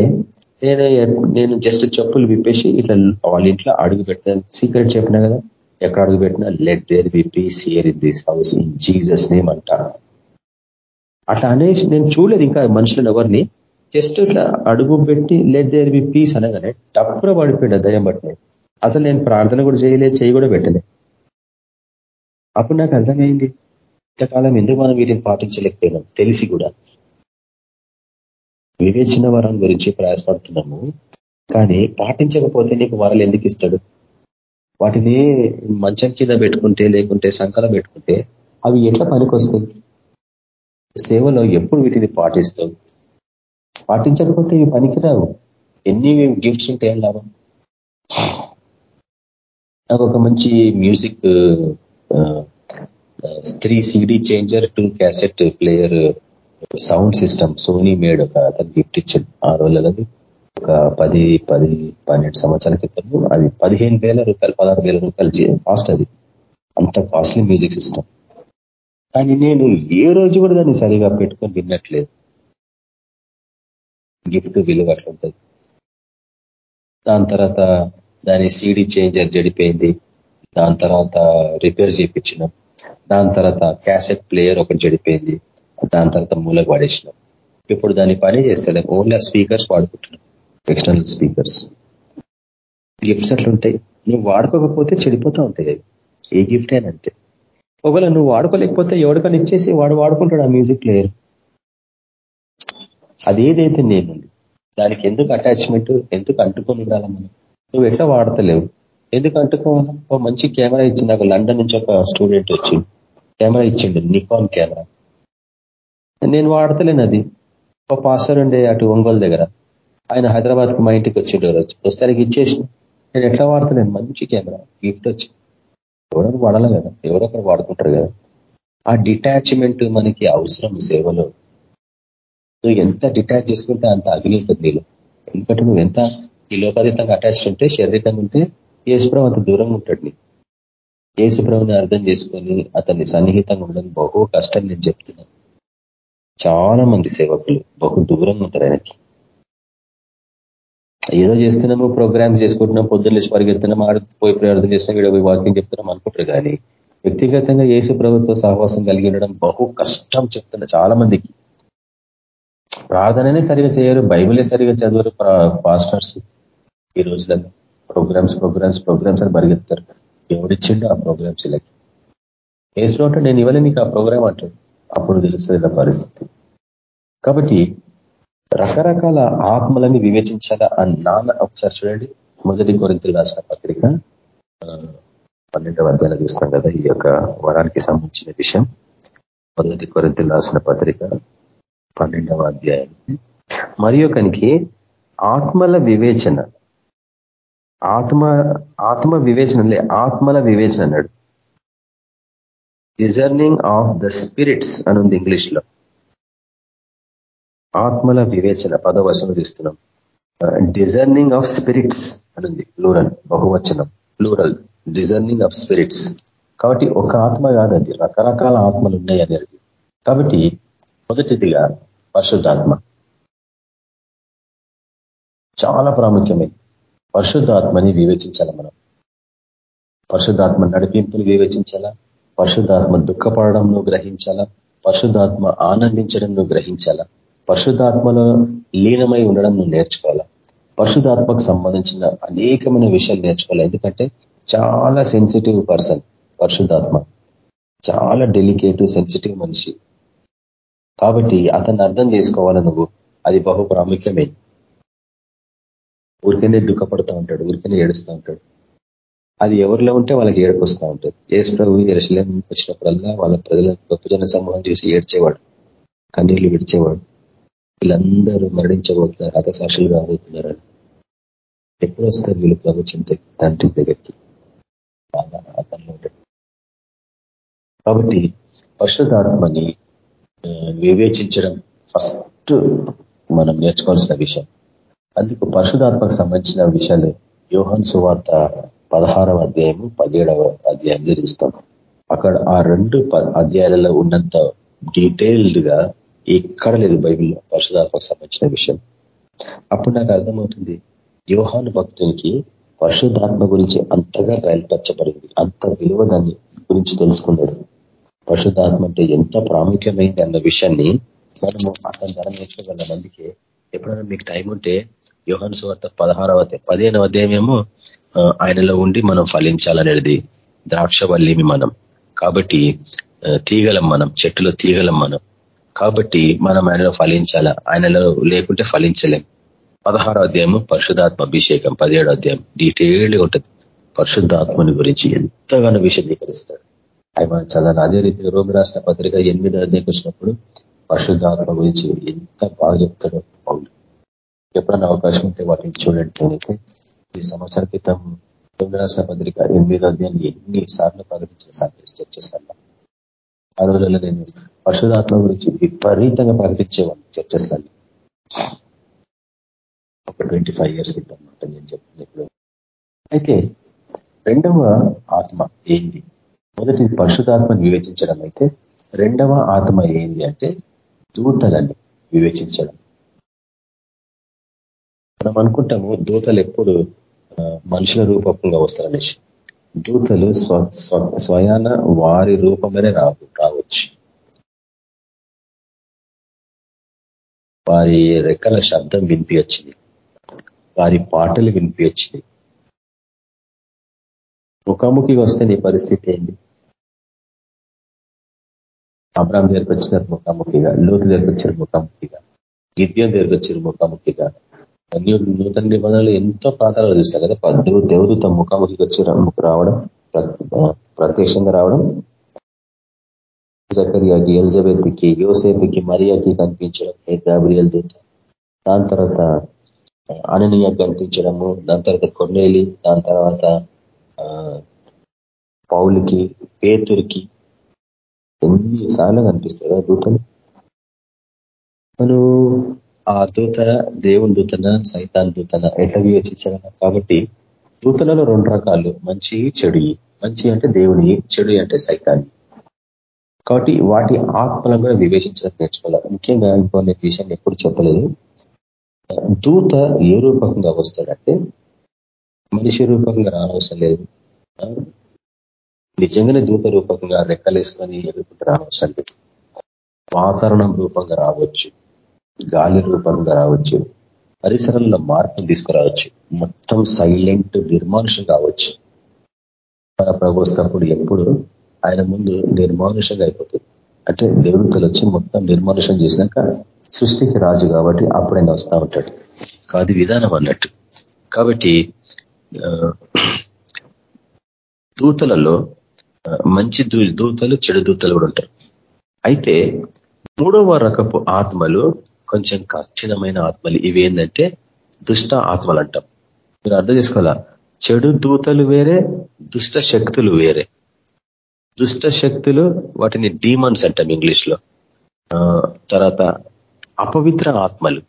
Speaker 4: నేను నేను జస్ట్ చెప్పులు విప్పేసి ఇట్లా వాళ్ళ ఇంట్లో అడుగు పెట్టాను. సీక్రెట్ చెప్పినా కదా. ఎక్కడ అడుగు పెట్టినా let there be peace here in this house in Jesus name అంటారు అట్లా అనేసి నేను చూడలేదు ఇంకా మనుషులను ఎవరిని. జస్ట్ ఇట్లా అడుగు పెట్టి లెట్ దేర్ బి పీస్ అనగానే డప్పుర పడిపోయాడు దయం పట్టినాడు అసలు నేను ప్రార్థన కూడా చేయలేదు చేయి కూడా పెట్టలే. అప్పుడు నాకు అర్థమైంది ఇంతకాలం ఎందుకు మనం వీటిని పాటించలేకపోయినాం? తెలిసి కూడా. వివేచన వరం గురించి ప్రయాసపడుతున్నాము కానీ పాటించకపోతే నీకు వరలు ఎందుకు ఇస్తాడు? వాటిని మంచం కింద పెట్టుకుంటే లేకుంటే సంకలం పెట్టుకుంటే అవి ఎట్లా పనికొస్తాయి? సేవలో ఎప్పుడు వీటిని పాటిస్తావు పాటించకపోతే ఇవి పనికిరావు. ఎన్ని గిఫ్ట్స్ ఉంటే లాభం నాకు ఒక మంచి music three CD changer two cassette player sound system Sony made ఒక అతను గిఫ్ట్ ఇచ్చాడు ఆ రోజులది ఒక పది పది పన్నెండు సంవత్సరాల క్రితం అది పదిహేను వేల రూపాయలు పదహారు వేల రూపాయలు కాస్ట్ అది. అంత కాస్ట్లీ మ్యూజిక్ సిస్టమ్ కానీ నేను ఏ రోజు కూడా దాన్ని సరిగా పెట్టుకొని విన్నట్లేదు గిఫ్ట్ విలువ అట్లుంటుంది. దాని తర్వాత దాని సీడీ చేంజర్ చెడిపోయింది. దాని తర్వాత రిపేర్ చేయించినాం దాని తర్వాత క్యాసెట్ ప్లేయర్ ఒకటి చెడిపోయింది. దాని తర్వాత మూలకు పడేసినాం ఇప్పుడు దాన్ని పని చేస్తలేం. ఓన్లీ స్పీకర్స్ వాడుకుంటున్నాం. External speakers. గిఫ్ట్స్ అట్లుంటాయి నువ్వు వాడుకోకపోతే చెడిపోతూ ఉంటాయి ఏ గిఫ్ట్ అయినా అంతే. ఒకవేళ నువ్వు వాడుకోలేకపోతే ఎవరికైనా ఇచ్చేసి వాడు వాడుకుంటాడు ఆ మ్యూజిక్ ప్లేయర్. అదేదైతే నేనుంది దానికి ఎందుకు అటాచ్మెంట్ ఎందుకు అంటుకొని ఉండాలి మనం? నువ్వు ఎట్లా వాడతలేవు? ఎందుకు అంటుకోవాలి? ఒక మంచి కెమెరా ఇచ్చి నాకు లండన్ నుంచి ఒక స్టూడెంట్ వచ్చి కెమెరా ఇచ్చిండు నికాన్ కెమెరా నేను వాడతలేను అది. ఒక పాస్టర్ ఉండే అటు ఒంగోలు దగ్గర. ఆయన హైదరాబాద్కి మా ఇంటికి వచ్చిండు రోజు వస్తానికి ఇచ్చేసి నేను ఎట్లా వాడుతున్నాను మంచి కెమెరా గిఫ్ట్ వచ్చి. ఎవరో వాడాలి కదా ఎవరొకరు వాడుకుంటారు కదా. ఆ డిటాచ్మెంట్ మనకి అవసరం సేవలో. నువ్వు ఎంత డిటాచ్ చేసుకుంటే అంత అగ్ని ఉంటుంది నీళ్ళు ఎందుకంటే నువ్వు ఎంత ఈ లోకాతీతంగా అటాచ్ ఉంటే శారీరకంగా ఉంటే యేసుప్రభు అంత దూరంగా ఉంటాడు నీ యేసుప్రభుని అర్థం చేసుకొని అతన్ని సన్నిహితంగా ఉండడం బహు కష్టం నేను చెప్తున్నాను చాలా మంది సేవకులు బహు దూరంగా ఉంటారు ఆయనకి. ఏదో చేస్తున్నాము ప్రోగ్రామ్స్ చేసుకుంటున్నాం పొద్దున్న లేచి పరిగెత్తున్నాం ఆడిపోయి ప్రార్థన చేస్తున్నాం వీడియో వాక్యం చెప్తున్నాం అనుకుంటారు కానీ వ్యక్తిగతంగా ఏసు ప్రభుత్వ సహవాసం కలిగి ఉండడం బహు కష్టం చెప్తున్నా చాలా మందికి ప్రార్థననే సరిగా చేయరు బైబిలే సరిగా చదవరు పాస్టర్స్. ఈ రోజులలో ప్రోగ్రామ్స్ ప్రోగ్రామ్స్ ప్రోగ్రామ్స్ అని పరిగెత్తారు ఎవరిచ్చిండు ఆ ప్రోగ్రామ్స్ ఇలాకి వేసిన నేను ఇవ్వలే నీకు ఆ ప్రోగ్రామ్ అంటాడు. అప్పుడు తెలుస్తుంది పరిస్థితి. కాబట్టి రకరకాల ఆత్మలని వివేచించాలా అని నాన్న ఒకసారి చూడండి. మొదటి కొరింతలు రాసిన పత్రిక పన్నెండవ అధ్యాయంలో చూస్తాం కదా ఈ యొక్క వరానికి సంబంధించిన విషయం. మొదటి కొరింతలు రాసిన పత్రిక పన్నెండవ అధ్యాయం మరి ఒకనికి ఆత్మల వివేచన ఆత్మ ఆత్మ వివేచనలే ఆత్మల వివేచన అన్నాడు. డిజర్నింగ్ ఆఫ్ ద స్పిరిట్స్ అని ఉంది ఇంగ్లీష్లో ఆత్మల వివేచన పదవచనం చూస్తున్నాం. డిజర్నింగ్ ఆఫ్ స్పిరిట్స్ అనుంది ప్లూరల్ బహువచనం ప్లూరల్ డిజర్నింగ్ ఆఫ్ స్పిరిట్స్ కాబట్టి ఒక ఆత్మ కాదండి రకరకాల ఆత్మలు ఉన్నాయి అనేది. కాబట్టి మొదటిదిగా పరిశుద్ధాత్మ. చాలా ప్రాముఖ్యమే పరిశుద్ధాత్మని వివేచించాల మనం. పరిశుద్ధాత్మ నడిపింపుని వివేచించాలా? పరిశుద్ధాత్మ దుఃఖపడడంను గ్రహించాలా? పరిశుద్ధాత్మ ఆనందించడం నువ్వు గ్రహించాలా? పరిశుద్ధాత్మలో లీనమై ఉండడం నువ్వు నేర్చుకోవాలా? పరిశుధాత్మకు సంబంధించిన అనేకమైన విషయాలు నేర్చుకోవాలి. ఎందుకంటే చాలా సెన్సిటివ్ పర్సన్ పరిశుద్ధాత్మ. చాలా డెలికేట్ సెన్సిటివ్ మనిషి. కాబట్టి అతన్ని అర్థం చేసుకోవాలి నువ్వు? అది బహు ప్రాముఖ్యమే ఊరికనే దుఃఖపడుతూ ఉంటాడు ఊరికనే ఏడుస్తూ ఉంటాడు. అది ఎవరిలో ఉంటే వాళ్ళకి ఏడుకొస్తూ ఉంటుంది. ఏసు ప్రభు ఎరసలేం వచ్చినప్పుడల్లా వాళ్ళ ప్రజల గొప్ప జన సమూహం చూసి ఏడ్చేవాడు. కన్నీళ్ళు విడిచేవాడు. వీళ్ళందరూ మరణించబోతున్నారు హతసాక్షులు కాబోతున్నారని. ఎప్పుడు వస్తారు వీళ్ళు ప్రభు చింత తండ్రి దగ్గరికి. అతనిలో కాబట్టి పరిశుధాత్మని వివేచించడం ఫస్ట్ మనం నేర్చుకోవాల్సిన విషయం. అందుకు పరిశుధాత్మకు సంబంధించిన విషయాలు యోహన్ సువార్త పదహారవ అధ్యాయము పదిహేడవ అధ్యాయంలో చూస్తాం. అక్కడ ఆ రెండు అధ్యాయాలలో ఉన్నంత డీటెయిల్డ్గా ఎక్కడ లేదు బైబిల్లో పరిశుధాత్మకు సంబంధించిన విషయం. అప్పుడు నాకు అర్థమవుతుంది యోహాను భక్తునికి పరిశుద్ధాత్మ గురించి అంతగా బయలుపరచబడింది అంత విలువ దాన్ని గురించి తెలుసుకున్నాడు. పరిశుద్ధాత్మ అంటే ఎంత ప్రాముఖ్యమైంది అన్న విషయాన్ని మనము అతని ధర నేర్చుకోగల. మందికి ఎప్పుడైనా మీకు టైం ఉంటే యోహన్ సువార్త పదహారవ పదిహేనవ అధ్యాయమేమో ఆయనలో ఉండి మనం ఫలించాలనేది ద్రాక్షవల్లిమి మనం. కాబట్టి తీగలం మనం చెట్టులో తీగలం మనం. కాబట్టి మనం ఆయనలో ఫలించాల? ఆయనలో లేకుంటే ఫలించలేం. పదహారో అధ్యాయము పరిశుధాత్మ అభిషేకం పదిహేడో అధ్యాయం. డీటెయిల్డ్గా ఉంటుంది. పరిశుద్ధాత్మని గురించి ఎంతగానో విశదీకరిస్తాడు. అవి మనం చదవాలి అదే రీతిగా రోమి రాసిన పత్రిక ఎనిమిది అధ్యాయం వచ్చినప్పుడు పరిశుద్ధాత్మ గురించి ఎంత బాగా చెప్తాడో అవును ఎప్పుడన్నా అవకాశం ఉంటే వాటిని చూడండి. నేనైతే ఈ సంవత్సరం క్రితం రోమి రాసిన పత్రిక ఎనిమిది అధ్యాయాన్ని ఎన్ని సార్లు ప్రకటించిన సందేశ్ చర్చస్లలో ఆ రోజుల్లో నేను పరిశుధాత్మ గురించి విపరీతంగా ప్రకటించేవాడిని చర్చస్లలో ఒక ట్వంటీ ఫైవ్ ఇయర్స్ క్రితం అనమాట నేను చెప్పినప్పుడు అయితే రెండవ ఆత్మ ఏంది? మొదటి పరిశుధాత్మను వివేచించడం అయితే రెండవ ఆత్మ ఏంది అంటే దూతలని వివేచించడం. మనం అనుకుంటాము దూతలు ఎప్పుడు మనుషుల రూపకంగా వస్తారనేసి. దూతలు స్వయాన వారి రూపమనే రావు రావచ్చు. వారి రెక్కల శబ్దం వినిపించింది వారి పాటలు వినిపించింది ముఖాముఖిగా వస్తే నీ పరిస్థితి ఏంటి? అబ్రామ్ దగ్గరకు వచ్చినారు ముఖాముఖిగా లోతు దగ్గరకు వచ్చారు ముఖాముఖిగా గిద్యం దగ్గరకు వచ్చారు ముఖాముఖిగా. నూతన నిబంధనలు ఎంతో ప్రాంతాలు చూస్తారు కదా? దేవుడు తమ ముఖాముఖికి వచ్చి రావడం ప్రత్యక్షంగా రావడం. జకరియాకి ఎలిజబెత్కి యోసేపుకి మరియాకి కనిపించడం గాబ్రియల్ దూత. దాని తర్వాత అననీయాకి కనిపించడము దాని తర్వాత కొన్నేలి దాని తర్వాత పౌలికి పేతురికి. ఎన్నిసార్లు కనిపిస్తాయి కదా దూతలు? మనం ఆ దూత దేవుని దూతన సైతాన్ దూతన ఎట్లా వివేచించగలం కాబట్టి దూతలలో రెండు రకాలు. మంచి చెడు. మంచి అంటే దేవుని చెడు అంటే సైతాన్ని కాబట్టి వాటి ఆత్మలను కూడా వివేచించడం నేర్చుకోవాలి. ముఖ్యంగా ఇంకో విషయాన్ని ఎప్పుడు చెప్పలేదు. దూత ఏ రూపకంగా వస్తాడంటే మనిషి రూపకంగా రానవసరం లేదు. నిజంగానే దూత రూపకంగా రెక్కలేసుకొని ఎదుర్కొంటే రానవసరం లేదు. వాతావరణం రూపంగా రావచ్చు. గాలి రూపంగా రావచ్చు. పరిసరంలో మార్పు తీసుకురావచ్చు. మొత్తం సైలెంట్ నిర్మానుషం కావచ్చు. మన ప్రభుత్వప్పుడు ఎప్పుడు ఆయన ముందు నిర్మానుషంగా అయిపోతుంది. అంటే దేవుడితో వచ్చి మొత్తం నిర్మానుషం చేసినాక సృష్టికి రాజు కాబట్టి అప్పుడు ఆయన వస్తూ ఉంటాడు. అది విధానం అన్నట్టు. కాబట్టి దూతలలో మంచి దూతలు చెడు దూతలు కూడా ఉంటాయి అయితే మూడవ రకపు ఆత్మలు కొంచెం కఠినమైన ఆత్మలు ఇవి ఏంటంటే దుష్ట ఆత్మలు అంటాం మీరు అర్థం చేసుకోవాలా? చెడు దూతలు వేరే దుష్ట శక్తులు వేరే. దుష్ట శక్తులు వాటిని డీమన్స్ అంటాం ఇంగ్లీష్లో తర్వాత అపవిత్ర ఆత్మలు.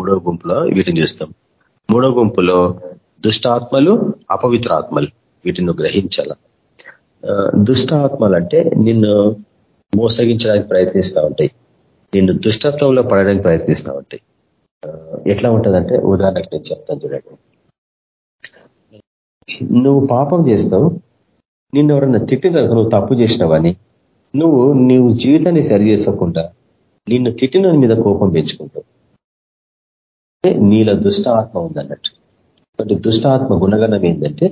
Speaker 4: మూడో గుంపులో వీటిని చూస్తాం. మూడో గుంపులో దుష్ట ఆత్మలు అపవిత్ర ఆత్మలు. వీటిని గ్రహించాల? దుష్ట ఆత్మలు అంటే నిన్ను మోసగించడానికి ప్రయత్నిస్తూ ఉంటాయి. నిన్ను దుష్టత్వంలో పడడానికి ప్రయత్నిస్తూ ఉంటాయి ఎట్లా ఉంటుందంటే ఉదాహరణకు నేను చెప్తాను చూడండి. నువ్వు పాపం చేస్తావు నిన్ను ఎవరన్నా తిట్టిన నువ్వు తప్పు చేసినావని నువ్వు నీవు జీవితాన్ని సరి చేసుకోకుండా నిన్ను తిట్టిన మీద కోపం పెంచుకుంటావు. నీలో దుష్ట ఆత్మ ఉందన్నట్టు. కాబట్టి దుష్ట ఆత్మ గుణగణం ఏంటంటే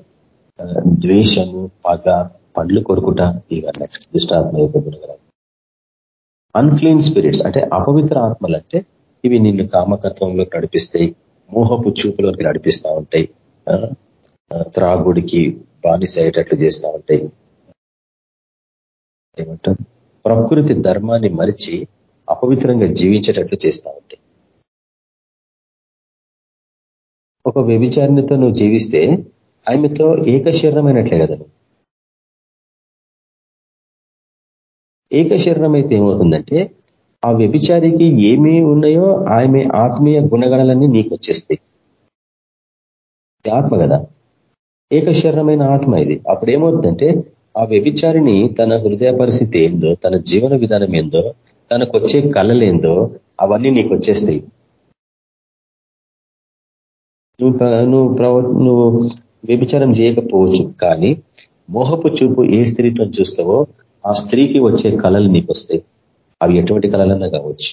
Speaker 4: ద్వేషము పగ పండ్లు కొరుకుట ఇవన్నట్టు. దుష్టాత్మ యొక్క గుణగణం. అన్క్లీన్ స్పిరిట్స్ అంటే అపవిత్ర ఆత్మలు అంటే ఇవి నిన్ను కామకత్వంలోకి నడిపిస్తాయి మోహపు చూపులోకి నడిపిస్తూ ఉంటాయి త్రాగుడికి బానిస అయ్యేటట్లు చేస్తూ ఉంటాయి. ఏమంటారు? ప్రకృతి ధర్మాన్ని మరిచి అపవిత్రంగా జీవించేటట్లు చేస్తూ ఉంటాయి. ఒక వ్యభిచారణతో నువ్వు జీవిస్తే ఆమెతో ఏకశరణమైనట్లే కదా నువ్వు. ఏక శరీరం అయితే ఏమవుతుందంటే ఆ వ్యభిచారికి ఏమీ ఉన్నాయో ఆమె ఆత్మీయ గుణగణాలన్నీ నీకు వచ్చేస్తాయి ఆత్మ కదా. శరీరమైన ఆత్మ ఇది. అప్పుడు ఏమవుతుందంటే ఆ వ్యభిచారిని తన హృదయ పరిస్థితి ఏందో తన జీవన విధానం ఏందో తనకు వచ్చే కళలేందో అవన్నీ నీకు వచ్చేస్తాయి నువ్వు నువ్వు నువ్వు వ్యభిచారం చేయకపోవచ్చు కానీ మోహపు చూపు ఏ స్త్రీతో చూస్తావో ఆ స్త్రీకి వచ్చే కళలు నీకు వస్తాయి. అవి ఎటువంటి కళలన్నా కావచ్చు.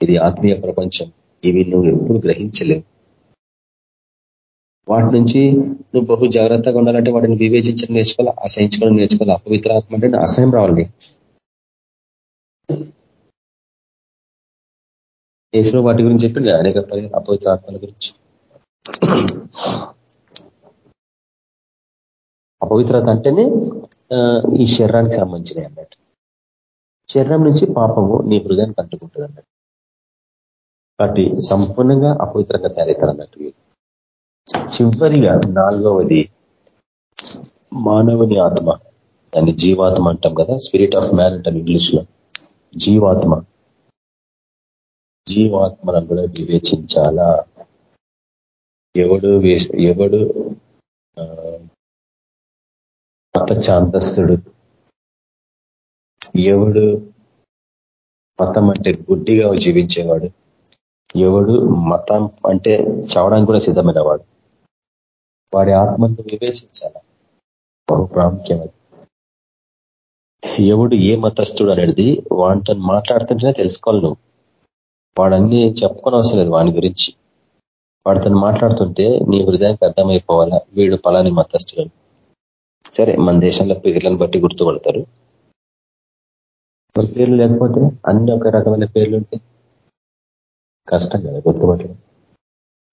Speaker 4: ఇది ఆత్మీయ ప్రపంచం. ఇవి నువ్వు ఎప్పుడు గ్రహించలేవు. వాటి నుంచి నువ్వు బహు జాగ్రత్తగా ఉండాలంటే వాటిని వివేచించడం నేర్చుకోవాలి అసహించుకోవడం నేర్చుకోవాలి. అపవిత్ర ఆత్మ అంటే అసహ్యం రావాలి. దేశంలో వాటి గురించి చెప్పింది అనేక అపవిత్ర ఆత్మల గురించి. అపవిత్రత అంటేనే ఈ శరీరానికి సంబంధించినవి అన్నట్టు. శరీరం నుంచి పాపము నీ హృదయానికి అంటుకుంటుంది అన్నట్టు. కాబట్టి సంపూర్ణంగా అపవిత్రంగా తయారవుతారు అన్నట్టు చివరిగా నాలుగవది మానవుని ఆత్మ. దాన్ని జీవాత్మ అంటాం కదా స్పిరిట్ ఆఫ్ మ్యాన్ అంటాం ఇంగ్లీష్లో జీవాత్మ. జీవాత్మను కూడా వివేచించాలా? ఎవడు ఎవడు మత చాందస్తుడు ఎవడు మతం అంటే గుడ్డిగా జీవించేవాడు ఎవడు మతం అంటే చావడానికి కూడా సిద్ధమైన వాడు వాడి ఆత్మను వివేచించాల? బహు ప్రాముఖ్యమైనది ఎవడు ఏ మతస్థుడు అనేది వాడితో మాట్లాడుతుంటేనే తెలుసుకోవాలి నువ్వు. వాడన్నీ చెప్పుకొని అవసరం లేదు వాని గురించి. వాడితో మాట్లాడుతుంటే నీ హృదయానికి అర్థమైపోవాలా? వీడు పలాని మతస్థుడు సరే మన దేశంలో పేర్లను బట్టి గుర్తుపడతారు. పేర్లు లేకపోతే అన్ని ఒక రకమైన పేర్లు ఉంటాయి కష్టం కదా గుర్తుపట్టడం.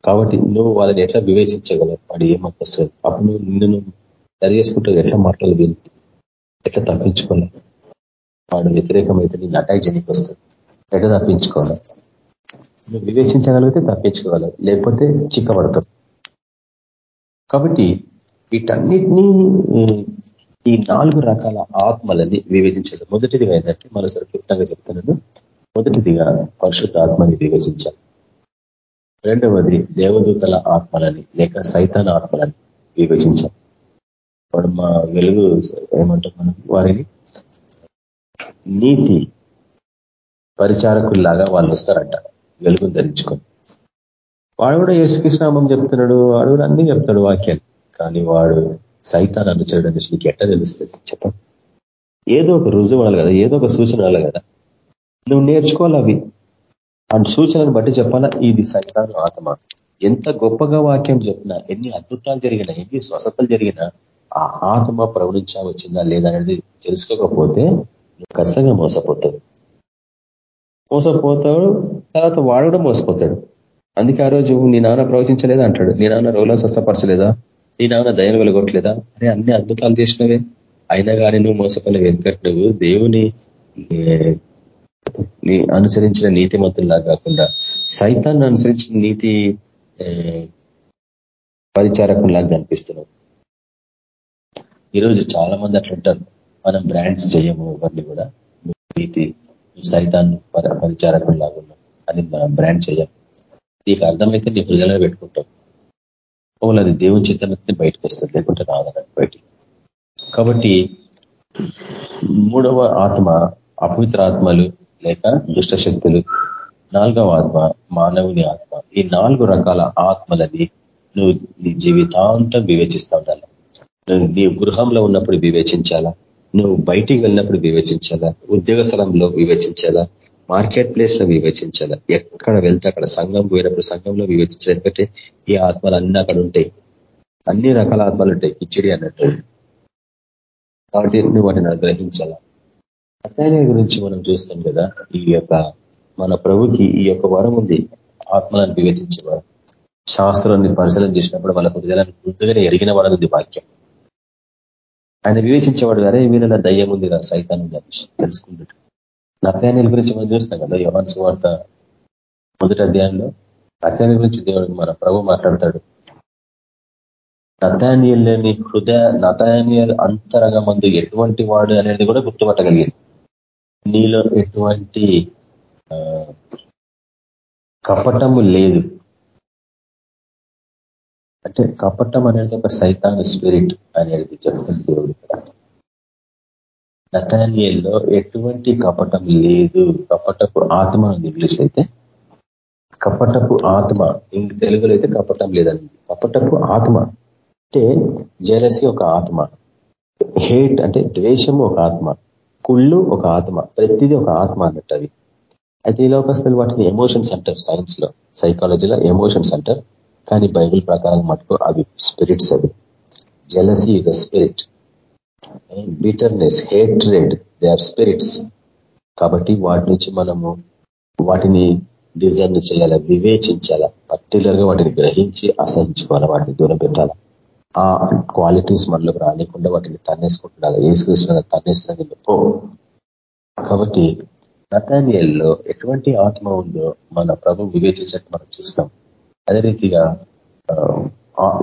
Speaker 4: కాబట్టి నువ్వు వాళ్ళని ఎట్లా వివేచించగలవు? వాడు ఏం మతస్థుడు? అప్పుడు నువ్వు నిన్ను సరి చేసుకుంటూ ఎట్లా మాట్లాడదు ఎట్లా తప్పించుకోవాలి? వాడు వ్యతిరేకమైతే నేను అటాక్ చేయడానికి వస్తుంది. ఎట్లా తప్పించుకోవాలి? నువ్వు వివేచించగలిగితే తప్పించుకోవాలి. లేకపోతే చిక్కబడతావు. కాబట్టి వీటన్నిటినీ ఈ నాలుగు రకాల ఆత్మలని వివేచించాలి మొదటిదిగా ఏంటంటే మరోసారి క్లుప్తంగా చెప్తున్నాను. మొదటిదిగా పరిశుద్ధ ఆత్మని వివేచించాలి. రెండవది దేవదూతల ఆత్మలని లేక సైతాన ఆత్మలని వివేచించాలి. ఇప్పుడు మా వెలుగు ఏమంటాం మనం వారిని? నీతి పరిచారకుల్లాగా వాళ్ళు వస్తారంట. వెలుగును ధరించుకొని. వాడు కూడా యేసుకృష్ణామం చెప్తున్నాడు. వాడు కూడా అన్ని చెప్తాడు వాక్యాలు. కానీ వాడు సైతాన్ అనుచరుడు అనేసి నీకు ఎట్లా తెలుస్తుంది? చెప్ప. ఏదో ఒక రుజువు అనాలి కదా ఏదో ఒక సూచన అనాలి కదా. నువ్వు నేర్చుకోవాలి అవి. ఆ సూచనను బట్టి చెప్పాలా? ఇది సైతాను ఆత్మ. ఎంత గొప్పగా వాక్యం చెప్పినా ఎన్ని అద్భుతాలు జరిగినా ఎన్ని స్వస్థతలు జరిగినా ఆ ఆత్మ ప్రవణించా వచ్చిందా లేదా అనేది తెలుసుకోకపోతే నువ్వు ఖచ్చితంగా మోసపోతావు. మోసపోతాడు తర్వాత వాడు కూడా మోసపోతాడు. అందుకే ఆ రోజు నీ నాన్న ప్రవచించలేదా అంటాడు? నీ నాన్న రోగులను స్వస్థపరచలేదా? నీ నాన్న వెలగొట్టలేదా అరే అన్ని అద్భుతాలు చేసినవే. అయినా కానీ నువ్వు మోసపోయిన వెంకట్ నువ్వు దేవుని నీ అనుసరించిన నీతిమంతుల్లా కాకుండా సైతాన్ని అనుసరించిన నీతి పరిచారకుల్లా కనిపిస్తున్నావు. ఈరోజు చాలా మంది అట్లుంటారు మనం బ్రాండ్స్ చేయము ఎవరిని కూడా. నీతి సైతాన్ని పరిచారకుల్లాగున్నాం అని మనం బ్రాండ్ చేయం. నీకు అర్థమైతే నీ ప్రజలను పెట్టుకుంటాం. ఓళ్ళు అది దేవుని చిత్తాన్ని బయటకు వస్తుంది లేకుంటే రాదన్నట్టు బయటికి. కాబట్టి మూడవ ఆత్మ అపవిత్ర ఆత్మలు లేక దుష్ట శక్తులు నాలుగవ ఆత్మ మానవుని ఆత్మ. ఈ నాలుగు రకాల ఆత్మలని నువ్వు నీ జీవితాంతం వివేచిస్తూ ఉండాలి. నీ గృహంలో ఉన్నప్పుడు వివేచించాలా? నువ్వు బయటికి వెళ్ళినప్పుడు వివేచించాలా? ఉద్యోగ స్థలంలో వివేచించాలా? మార్కెట్ ప్లేస్లో వివేచించాలి. ఎక్కడ వెళ్తే అక్కడ సంఘం పోయినప్పుడు సంఘంలో వివేచించాలి. ఎందుకంటే ఈ ఆత్మలు అన్నీ అక్కడ ఉంటాయి. అన్ని రకాల ఆత్మలు ఉంటాయి. కిచ్చిడి అన్నట్టు. కాబట్టి నువ్వు వాటిని గ్రహించాలా అతనే గురించి మనం చూస్తాం కదా ఈ యొక్క మన ప్రభుకి ఈ యొక్క వరం ఉంది. ఆత్మలను వివేచించేవారు. శాస్త్రాన్ని పరిశీలన చేసినప్పుడు వాళ్ళ హృదయాలను ముందుగానే ఎరిగిన వాడనుంది వాక్యం. ఆయన వివేచించేవాడు అరే వీళ్ళ దయ్యం ఉంది కదా సైతాన్ని తెలుసుకుంటాడు నత్యాన్యుల గురించి మనం చూస్తాం కదా యోహాన్స్ వార్త మొదటి అధ్యాయంలో. నత్యాన్ని గురించి దేవుడు మన ప్రభు మాట్లాడతాడు. నతానియల్ని హృదయ నతానియల్ అంతరంగ మందు ఎటువంటి వాడు అనేది కూడా గుర్తుపట్టగలిగింది. నీలో ఎటువంటి కపటము లేదు. అంటే కపటం అనేది ఒక సైతాన్ స్పిరిట్ అనేది చెప్తుంది దేవుడు నతానియల్లో ఎటువంటి కపటం లేదు. కపటపు ఆత్మ ఉంది ఇంగ్లీష్ అయితే. కపటపు ఆత్మ ఇంక తెలుగులో అయితే కపటం లేదని కపటపు ఆత్మ అంటే జలసి ఒక ఆత్మ హేట్ అంటే ద్వేషము ఒక ఆత్మ కుళ్ళు ఒక ఆత్మ ప్రతిదీ ఒక ఆత్మ అన్నట్టు అవి. అయితే ఈ లోకస్తులు వాటిని ఎమోషన్స్ అంటారు సైన్స్లో సైకాలజీలో ఎమోషన్స్ అంటారు కానీ బైబిల్ ప్రకారం మటుకు అవి స్పిరిట్స్ అవి. Jealousy is a spirit. Bitterness hatred they are spirits కాబట్టి వాటి నుంచి మనము వాటిని డిజైన్ చేయాలా వివేచించాలా పర్టికులర్గా వాటిని గ్రహించి అసహించుకోవాలి వాటిని దూరం పెట్టాలి. ఆ క్వాలిటీస్ మనలోకి రానికుండా వాటిని తన్నేసుకుంటున్నారు ఏసుకృష్ణ శ్రీకృష్ణ పో కాబట్టి నతానియల్లో ఎటువంటి ఆత్మ ఉందో మన ప్రభు వివేచించినట్టు మనం చూస్తాం. అదే రీతిగా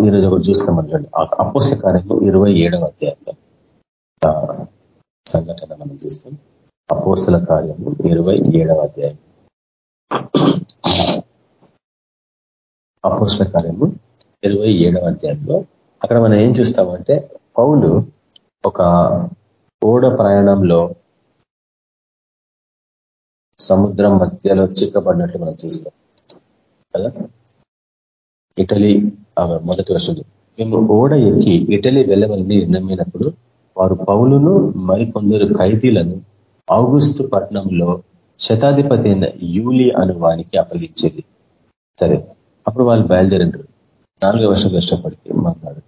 Speaker 4: ఈరోజు ఒకటి చూస్తాం అనుకోండి అపోస కార్యము ఇరవై ఏడవ అధ్యాయంలో. సంఘటన మనం చూస్తాం అపోస్తుల కార్యము ఇరవై ఏడవ అధ్యాయం. అపోస్తుల కార్యము ఇరవై ఏడవ అధ్యాయంలో అక్కడ మనం ఏం చూస్తామంటే పౌలు ఒక ఓడ ప్రయాణంలో సముద్రం మధ్యలో చిక్కబడినట్లు మనం చూస్తాం. కదా? ఇటలీ మొదటి వర్షంలో మేము ఓడ ఎక్కి ఇటలీ వెళ్ళవలని నిర్ణయమైనప్పుడు వారు పౌలును మరికొందరు ఖైదీలను ఆగుస్తు పట్టణంలో శతాధిపతి అయిన యూలి అను వానికి అప్పగించేది. సరే అప్పుడు వాళ్ళు బయలుదేరింటారు నాలుగో వర్షం కష్టపడికి మాట్లాడు.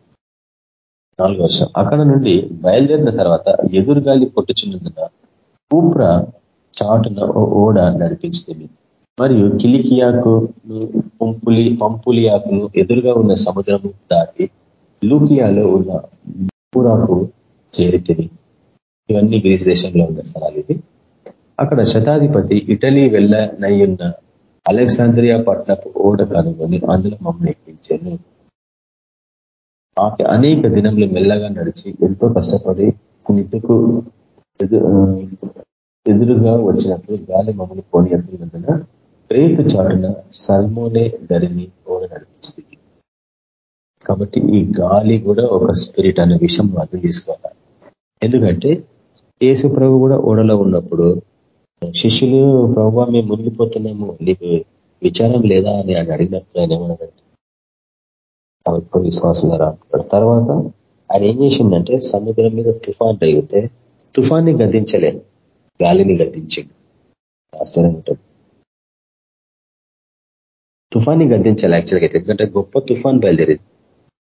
Speaker 4: నాలుగో వర్షం. అక్కడ నుండి బయలుదేరిన తర్వాత ఎదురుగాలి పొట్టుచున్నందున కూప్ర చాటున ఓడ నడిపించింది. మరియు కిలికియాకు పంపులి పంపులియాకును ఎదురుగా ఉన్న సముద్రము దాటి లూకియాలో ఉన్న పూరాకు చేరితివి ఇవన్నీ గ్రీస్ దేశంలో ఉన్న స్థలాలు ఇది అక్కడ శతాధిపతి ఇటలీ వెళ్ళనయ్యున్న అలెగ్జాంద్రియా పట్నపు ఓడ కనుగొని అందులో మమ్మల్ని ఎక్కించాను. ఆమె అనేక దినములు మెల్లగా నడిచి ఎంతో కష్టపడి నిద్దుకు ఎదురుగా వచ్చినప్పుడు గాలి మమ్మల్ని పోని అంటున్నందున రేతు చాటున సల్మోనే ధరిని ఓడ నడిపిస్తుంది. కాబట్టి ఈ గాలి కూడా ఒక స్పిరిట్ అనే విషయం అర్థం తీసుకోవాలి ఎందుకంటే యేసు ప్రభు కూడా ఓడలో ఉన్నప్పుడు శిష్యులు ప్రభు మేము మునిగిపోతున్నాము నీకు విచారం లేదా అని ఆయన అడిగినప్పుడు ఆయన ఏమన్నాడంటే విశ్వాసంగా రాకుంటాడు తర్వాత ఆయన ఏం చేసిందంటే సముద్రం మీద తుఫాన్ రేగితే తుఫాన్ని గద్దించలే గాలిని గద్దించిండు. ఆశ్చర్యం ఉంటుంది. తుఫాన్ని గద్దించాలి యాక్చువల్గా అయితే ఎందుకంటే గొప్ప తుఫాన్ బయలుదేరింది.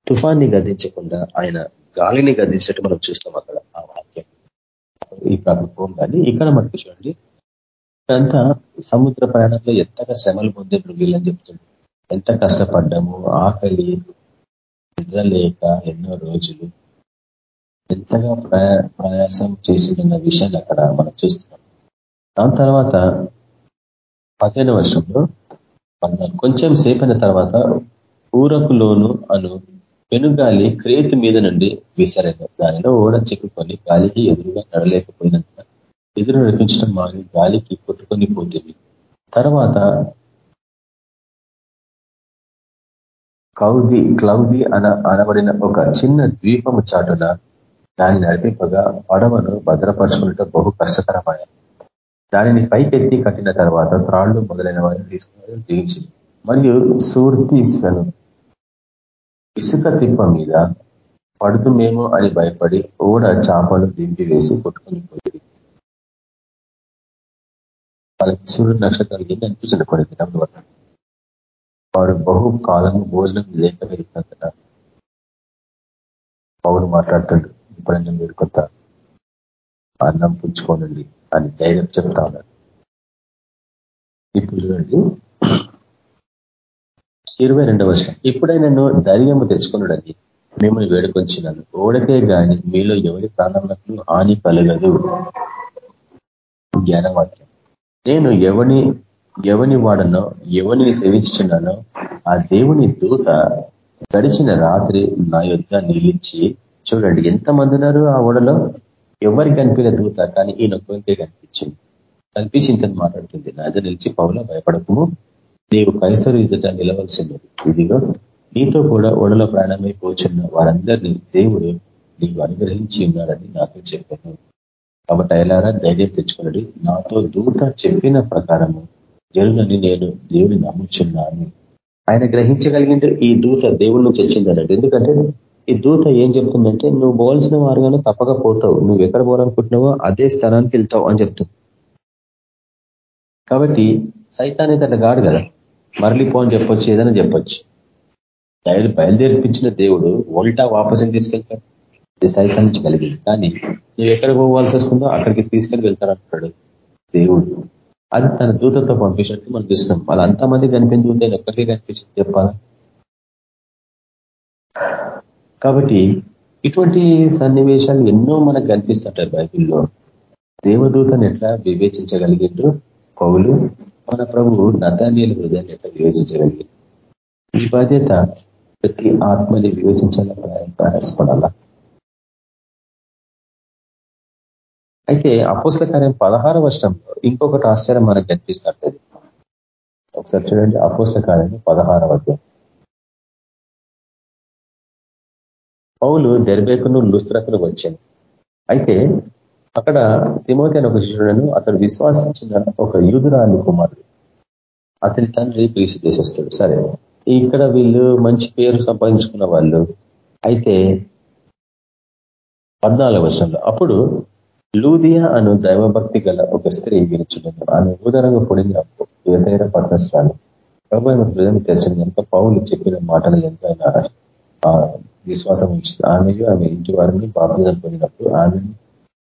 Speaker 4: తుఫాన్ని గద్దించకుండా ఆయన గాలిని గద్దించినట్టు మనం చూస్తాం అక్కడ ఆ వాక్యం. ఈ ప్రభుత్వం కానీ ఇక్కడ మనకి చూడండి. ఇక్కడంతా సముద్ర ప్రయాణంలో ఎంతగా శ్రమలు పొందే వీళ్ళని చెప్తుంది. ఎంత కష్టపడ్డాము ఆకలి నిద్రలేక ఎన్నో రోజులు. ఎంతగా ప్రయాసం చేసిందన్న విషయాన్ని అక్కడ మనం చూస్తున్నాం. దాని తర్వాత పదిహేను వర్షంలో కొంచెం సేపైన తర్వాత పూరకులోను అను పెనుగాలి క్రేతు మీద నుండి విసరైన దానిలో ఓడ చిక్కుకొని గాలికి ఎదురుగా నడలేకపోయినంత ఎదురు నడిపించడం మాని గాలికి కొట్టుకొని పోతుంది. తర్వాత కౌది క్లౌది అన అనబడిన ఒక చిన్న ద్వీపము చాటున దాన్ని నడిపింపగా పడవను భద్రపరచుకున్నట్టు బహు కష్టతరమైన. దానిని పైకెత్తి కట్టిన తర్వాత త్రాళ్ళు మొదలైన వారిని తీసుకుని దిగించింది మరియు సూర్తీసను ఇసుక తిప్ప మీద పడుతుమేమో అని భయపడి ఓడ చాపలు దింపి వేసి కొట్టుకుని పోయింది. వాళ్ళకి సూర్యుడు నక్షత్రాలు ఏంటి అనిపించింది కొన్ని దినం వల్ల వారు బహు కాలము భోజనం లేక వెళ్తున్నంత పౌరు మాట్లాడుతుండ్రు ఎప్పుడైనా మీరు కొంత అన్నం పుచ్చుకోనండి అని ధైర్యం చెప్తా ఉన్నారు ఇప్పుడు చూడండి ఇరవై రెండవ వర్షం ఇప్పుడే నేను ధైర్యము తెచ్చుకున్నాడని మిమ్మల్ని వేడుకొంచినాను. ఓడకే గాని మీలో ఎవరి ప్రాణములకు హాని కలగదు. జ్ఞానవాక్యం. నేను ఎవని ఎవని వాడనో ఎవరిని సేవించున్నానో ఆ దేవుని దూత గడిచిన రాత్రి నా యుద్ధ నిలిచి చూడండి. ఎంతమంది ఉన్నారు ఆ ఓడలో? ఎవరికి కనిపించిన దూత కానీ ఈయన ఒక్కొక్కటే కనిపించింది. కనిపించి మాట్లాడుతుంది. నా నిలిచి పౌల భయపడకము నీవు కైసరు ఎదుట నిలవలసినది ఇదిగో నీతో కూడా ఓడలో ప్రాణమైపోచున్న వారందరినీ దేవుడు నీవు అనుగ్రహించి ఉన్నాడని నాతో చెప్పాను. కాబట్టి అయలారా ధైర్యం తెచ్చుకున్నాడు నాతో దూత చెప్పిన ప్రకారము జరుగునని నేను దేవుని నమ్ముచున్నాను. ఆయన గ్రహించగలిగింటే ఈ దూత దేవుడి నుంచి వచ్చింది ఎందుకంటే ఈ దూత ఏం చెప్తుందంటే నువ్వు పోవాల్సిన వారుగానే తప్పక పోతావు. నువ్వు ఎక్కడ పోవాలనుకుంటున్నావో అదే స్థానానికి వెళ్తావు అని చెప్తుంది. కాబట్టి సైతాన్ని తన గాడు కాడు కదా. మరలిపో అని చెప్పొచ్చు ఏదైనా చెప్పొచ్చు. బయలు బయలుదేరిపించిన దేవుడు ఒల్టా వాపసం తీసుకెళ్తాడు. ఇది నుంచి కలిగింది. కానీ నువ్వు ఎక్కడ పోవాల్సి వస్తుందో అక్కడికి తీసుకెళ్ళి వెళ్తాడంటాడు దేవుడు. అది తన దూతతో పంపించినట్టు మనం చూస్తున్నాం. వాళ్ళు అంతమంది కనిపించిన దూత ఒక్కరికే కనిపించింది చెప్పాలా? కాబట్టి ఇటువంటి సన్నివేశాలు ఎన్నో మనకు కనిపిస్తుంటారు బైబిల్లో. దేవదూతను ఎట్లా వివేచించగలిగిండ్రు పౌలు మన ప్రభు నతానీయుల హృదయాన్ని ఎట్లా ఈ బాధ్యత ప్రతి ఆత్మని వివేచించాలని ప్రయాసపడాలా అయితే అపోస్ల కార్యం పదహార వర్షంలో ఇంకొకటి ఆశ్చర్యం మనకు కనిపిస్తుంటది. ఒకసారి చూడండి అపోస్ల కార్యం పదహారవ పౌలు దెర్బేకును లుస్త్రకును వచ్చాను అయితే అక్కడ తిమోతి అని ఒక శిష్యుడను అతడు విశ్వాసించిన ఒక యూదురాలి కుమారుడు. అతని తండ్రి ప్రీసి చేసేస్తాడు సరే. ఇక్కడ వీళ్ళు మంచి పేరు సంపాదించుకున్న వాళ్ళు. అయితే పద్నాలుగు వర్షంలో అప్పుడు లూదియా అను దైవభక్తి గల ఒక స్త్రీ వినిచుండదు ఆమె ఊదరంగా పొడింది యువతైన పట్టణస్థానం ప్రభు హృదయం తెరిచిన కనుక పౌలు చెప్పిన మాటలు ఎంతైనా విశ్వాసం ఉంచింది ఆమెయు ఆమె ఇంటి వారిని బాధ్యత పొందినప్పుడు ఆమెను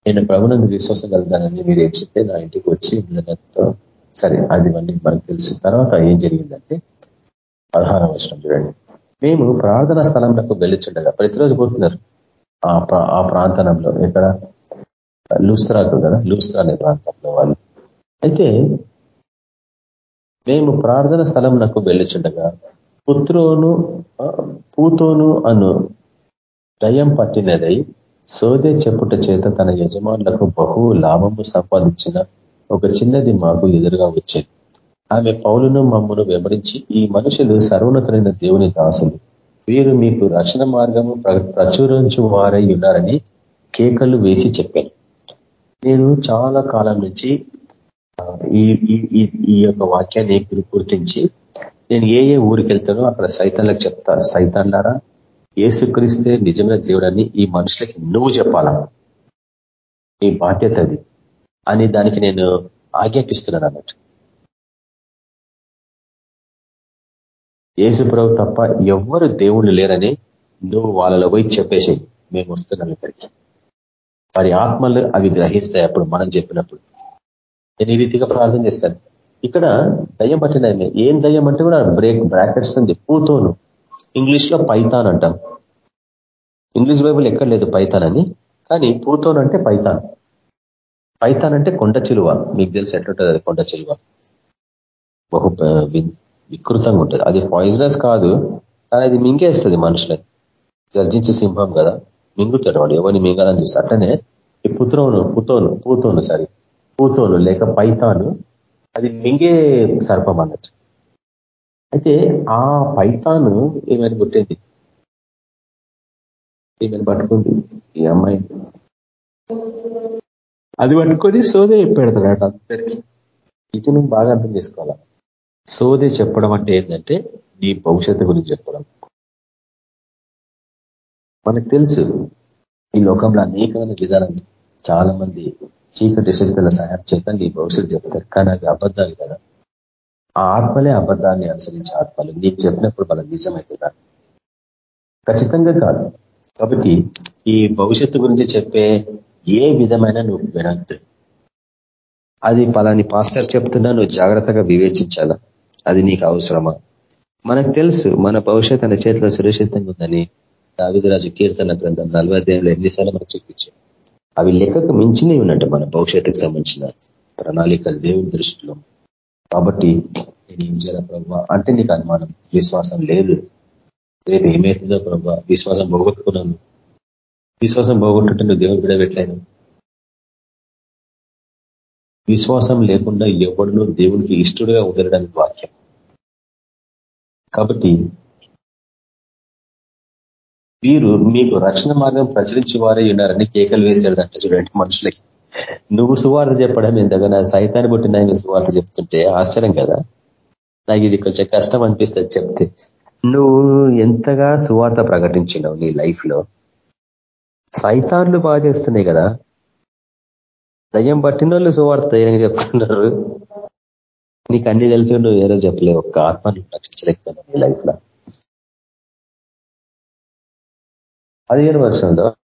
Speaker 4: నేను ప్రభునందు విశ్వాసం కలుగుతానని మీరు చెప్తే నా ఇంటికి వచ్చి ఉండడంతో సరే అది ఇవన్నీ మనకు తెలిసిన తర్వాత ఏం జరిగిందంటే పదహారం వచ్చిన చూడండి. మేము ప్రార్థనా స్థలంలో వెళ్ళిచుండగా ప్రతిరోజు పోతున్నారు. ఆ ప్రాంతంలో ఇక్కడ లూస్త్రాకు కదా లూస్త్రా అనే ప్రాంతంలో వాళ్ళు. అయితే మేము ప్రార్థన స్థలం నాకు వెళ్ళిచుండగా పుత్రోను పూతోను అను దయం పట్టినదై సోదే చెప్పుట చేత తన యజమానులకు బహు లాభము సంపాదించిన ఒక చిన్నది మాకు ఎదురుగా వచ్చేది. ఆమె పౌలును మమ్మను వెంబడించి ఈ మనుషులు సర్వోన్నతులైన దేవుని దాసులు. వీరు మీకు రక్షణ మార్గము ప్రచురించు వారై ఉన్నారని కేకలు వేసి చెప్పాను నేను చాలా కాలం నుంచి ఈ ఈ యొక్క వాక్యాన్ని గుర్తించి నేను ఏ ఏ ఊరికి వెళ్తానో అక్కడ సైతాన్లకు చెప్తా సైతాన్లారా ఏసుక్రీస్తే నిజమైన దేవుడని ఈ మనుషులకి నువ్వు చెప్పాలా? నీ బాధ్యత అది. అని దానికి నేను ఆజ్ఞాపిస్తున్నాను అన్నట్టు. ఏసుప్రభు తప్ప ఎవ్వరు దేవుళ్ళు లేరని నువ్వు వాళ్ళలో పోయి చెప్పేసేవి మేము వస్తున్నాం ఇక్కడికి. వారి ఆత్మలు అవి గ్రహిస్తాయి అప్పుడు మనం చెప్పినప్పుడు. నేను ఈ రీతిగా ప్రార్థన చేస్తాను. ఇక్కడ దయ్యం పట్టిన ఏం దయ్యం అంటే కూడా బ్రేక్ బ్రాకెట్స్ అని చెప్పుతోను ఇంగ్లీష్లో పైతాన్ అంటాం. ఇంగ్లీష్ బైబుల్ ఎక్కడ లేదు పైతాన్ అని కానీ పూతోన్ అంటే పైతాన్ పైతాన్ అంటే కొండ చిలువ. మీకు తెలిసి ఎట్లుంటుంది అది కొండ చిలువ? బహు వికృతంగా ఉంటుంది. అది పాయిజనస్ కాదు కానీ అది మింగేస్తుంది మనుషులని గర్జించే సింహం కదా మింగుతాడు వాడు. ఎవరిని మింగాలని చూసి అట్టనే ఈ పుత్రోను పుతోను పూతోను సారీ పూతోను లేక పైతాను అది మింగే సర్పం అన్నట్టు. అయితే ఆ పైతాను ఏమైనా పుట్టింది ఈమెను పట్టుకుంది? ఈ అమ్మాయి. అది పట్టుకొని సోదే పెడతాడు అందరికీ. ఇది నువ్వు బాగా అర్థం చేసుకోవాలా? సోదే చెప్పడం అంటే ఏంటంటే నీ భవిష్యత్తు గురించి చెప్పడం. మనకు తెలుసు ఈ లోకంలో అనేకమైన విధానం చాలా మంది చీకటి శక్తుల సహాయం చేత నీ భవిష్యత్తు చెప్తారు. కానీ అవి అబద్ధాలు కదా. ఆత్మలే అబద్ధాన్ని అనుసరించే ఆత్మలు. నీకు చెప్పినప్పుడు మనకు నిజమవుతుందా ఖచ్చితంగా కాదు. కాబట్టి ఈ భవిష్యత్తు గురించి చెప్పే ఏ విధమైన నువ్వు వినద్దు. అది పలాని పాస్టర్ చెప్తున్నా నువ్వు జాగ్రత్తగా వివేచించాలా? అది నీకు అవసరమా? మనకు తెలుసు మన భవిష్యత్ అనే చేతిలో సురక్షితంగా ఉందని దావిదరాజు కీర్తన గ్రంథం నలభై అధ్యాయంలో ఎన్నిసార్లు మనకు చూపించాం అవి లెక్కకు మించినవి ఉన్నట్టు మన భవిష్యత్తుకు సంబంధించిన ప్రణాళికలు దేవుని దృష్టిలో. కాబట్టి నేను ఏం చేయాల ప్రభావ అంటే నీకు అనుమానం విశ్వాసం లేదు. రేపు ఏమవుతుందో ప్రభావ విశ్వాసం పోగొట్టుకున్నాను. విశ్వాసం పోగొట్టుంటే నువ్వు దేవుడు విడబెట్టలేను విశ్వాసం లేకుండా ఎవడునూ దేవునికి ఇష్టడుగా ఉండడానికి వాక్యం. కాబట్టి వీరు మీకు రక్షణ మార్గం ప్రచురించి వారే ఉన్నారని కేకలు వేశాడు చూడండి మనుషులకి. నువ్వు సువార్త చెప్పడం ఎంతగా నా సైతాన్ని పుట్టిన నువ్వు సువార్త చెప్తుంటే ఆశ్చర్యం కదా? నాకు ఇది కొంచెం కష్టం అనిపిస్తుంది చెప్తే. నువ్వు ఎంతగా సువార్త ప్రకటించినావు నీ లైఫ్లో సైతాన్లు బాగా చేస్తున్నాయి కదా? దయ్యం పట్టిన వాళ్ళు సువార్త ధైర్యంగా చెప్తున్నారు. నీకు అన్ని తెలిసి నువ్వు ఏదో చెప్పలేవు. ఒక్క ఆత్మను రక్షించలేకపోయినా నీ లైఫ్లో పదిహేను వర్షంలో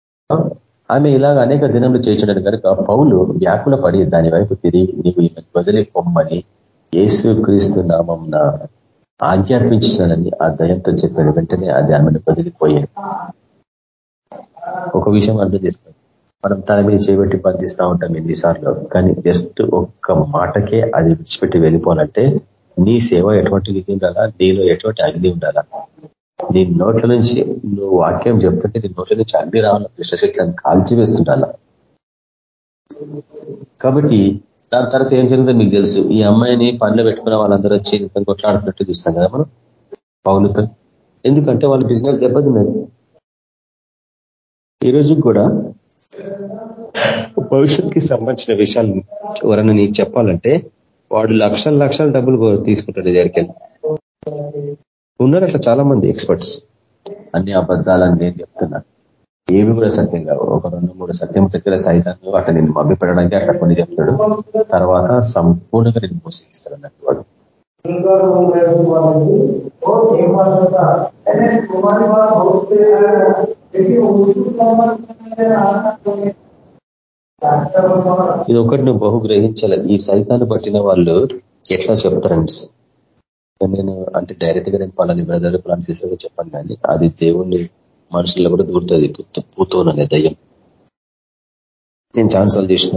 Speaker 4: ఆమె ఇలాగ అనేక దినములు చేసినట్టు కనుక పౌలు వ్యాకుల పడి దాని వైపు తిరిగి నీవు వదిలి పొమ్మని యేసు క్రీస్తు నామం ఆజ్ఞాపించినానని ఆ దయంతో చెప్పాడు. వెంటనే అది ఆమెను వదిలిపోయాడు. ఒక విషయం అర్థం చేసుకోండి. మనం తన మీద చేపెట్టి బంధిస్తూ ఉంటాం ఎన్నిసార్లు. కానీ జస్ట్ ఒక్క మాటకే అది విడిచిపెట్టి వెళ్ళిపోవాలంటే నీ సేవ ఎటువంటి విధి ఉండాలా? నీలో ఎటువంటి అగ్ని ఉండాలా? నీ నోట్ల నుంచి నువ్వు వాక్యం చెప్తుంటే నీ నోట్ల నుంచి అన్ని రావాల? దుష్టశక్తులను కాల్చి వేస్తుండాల? కాబట్టి దాని తర్వాత ఏం జరిగిందో మీకు తెలుసు. ఈ అమ్మాయిని పనులు పెట్టుకున్న వాళ్ళందరూ వచ్చి కొట్లాడుతున్నట్టు చూస్తాం కదా మనం? పౌలతో. ఎందుకంటే వాళ్ళ బిజినెస్ దెబ్బతిన్నది ఈరోజు కూడా భవిష్యత్కి సంబంధించిన విషయాలు ఎవరైనా నీకు చెప్పాలంటే వాడు లక్షల లక్షల డబ్బులు తీసుకుంటాడు దగ్గరికి ఉన్నారు అట్లా చాలా మంది ఎక్స్పర్ట్స్ అన్ని అబద్ధాలని నేను చెప్తున్నా ఏవి కూడా సత్యం కావు ఒక రెండు మూడు సత్యం దగ్గర సైతాన్ని అట్లా నేను మభ్యపెట్టడానికి అట్లా కొన్ని చెప్తాడు. తర్వాత సంపూర్ణంగా నేను మోసగిస్తాడు అన్నట్టు వాడు. ఇది ఒకటి నువ్వు బహు గ్రహించాలి. ఈ సైతాన్ని పట్టిన వాళ్ళు ఎట్లా చెప్తారండి? నేను అంటే డైరెక్ట్గా నేను పలాని బ్రదర్ పలాని సిస్టర్గా చెప్పాను కానీ అది దేవుణ్ణి మనుషుల్లో కూడా దూరుతుంది. పూతోననే దయ్యం? నేను ఛాన్సాలు చేసిన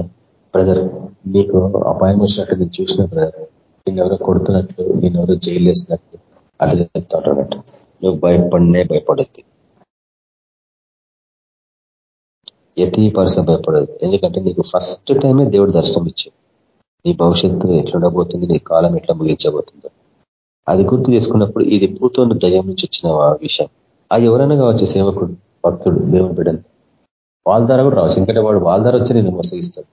Speaker 4: బ్రదర్ నీకు అపాయం వచ్చినట్టు నేను చూసిన బ్రదర్. నేను ఎవరో కొడుతున్నట్లు నేను ఎవరో జైలు వేసినట్లు అట్లా చెప్తా అన్నట్టు. నువ్వు భయపడినే భయపడద్ది. ఎట్టి పర్సన్ భయపడదు ఎందుకంటే నీకు ఫస్ట్ టైమే దేవుడు దర్శనం ఇచ్చు నీ భవిష్యత్తు ఎట్లుండబోతుంది నీ కాలం ఎట్లా ముగించబోతుందో. అది గుర్తు చేసుకున్నప్పుడు ఇది పూతోన్న దయ్యం నుంచి వచ్చిన విషయం. అది ఎవరైనా కావచ్చు సేవకుడు భక్తుడు దేవుని బిడ్డలు. వాళ్ళ ద్వారా కూడా రావచ్చు. ఎందుకంటే వాడు వాళ్ళ ద్వారా వచ్చి నేను మోసగిస్తాడు.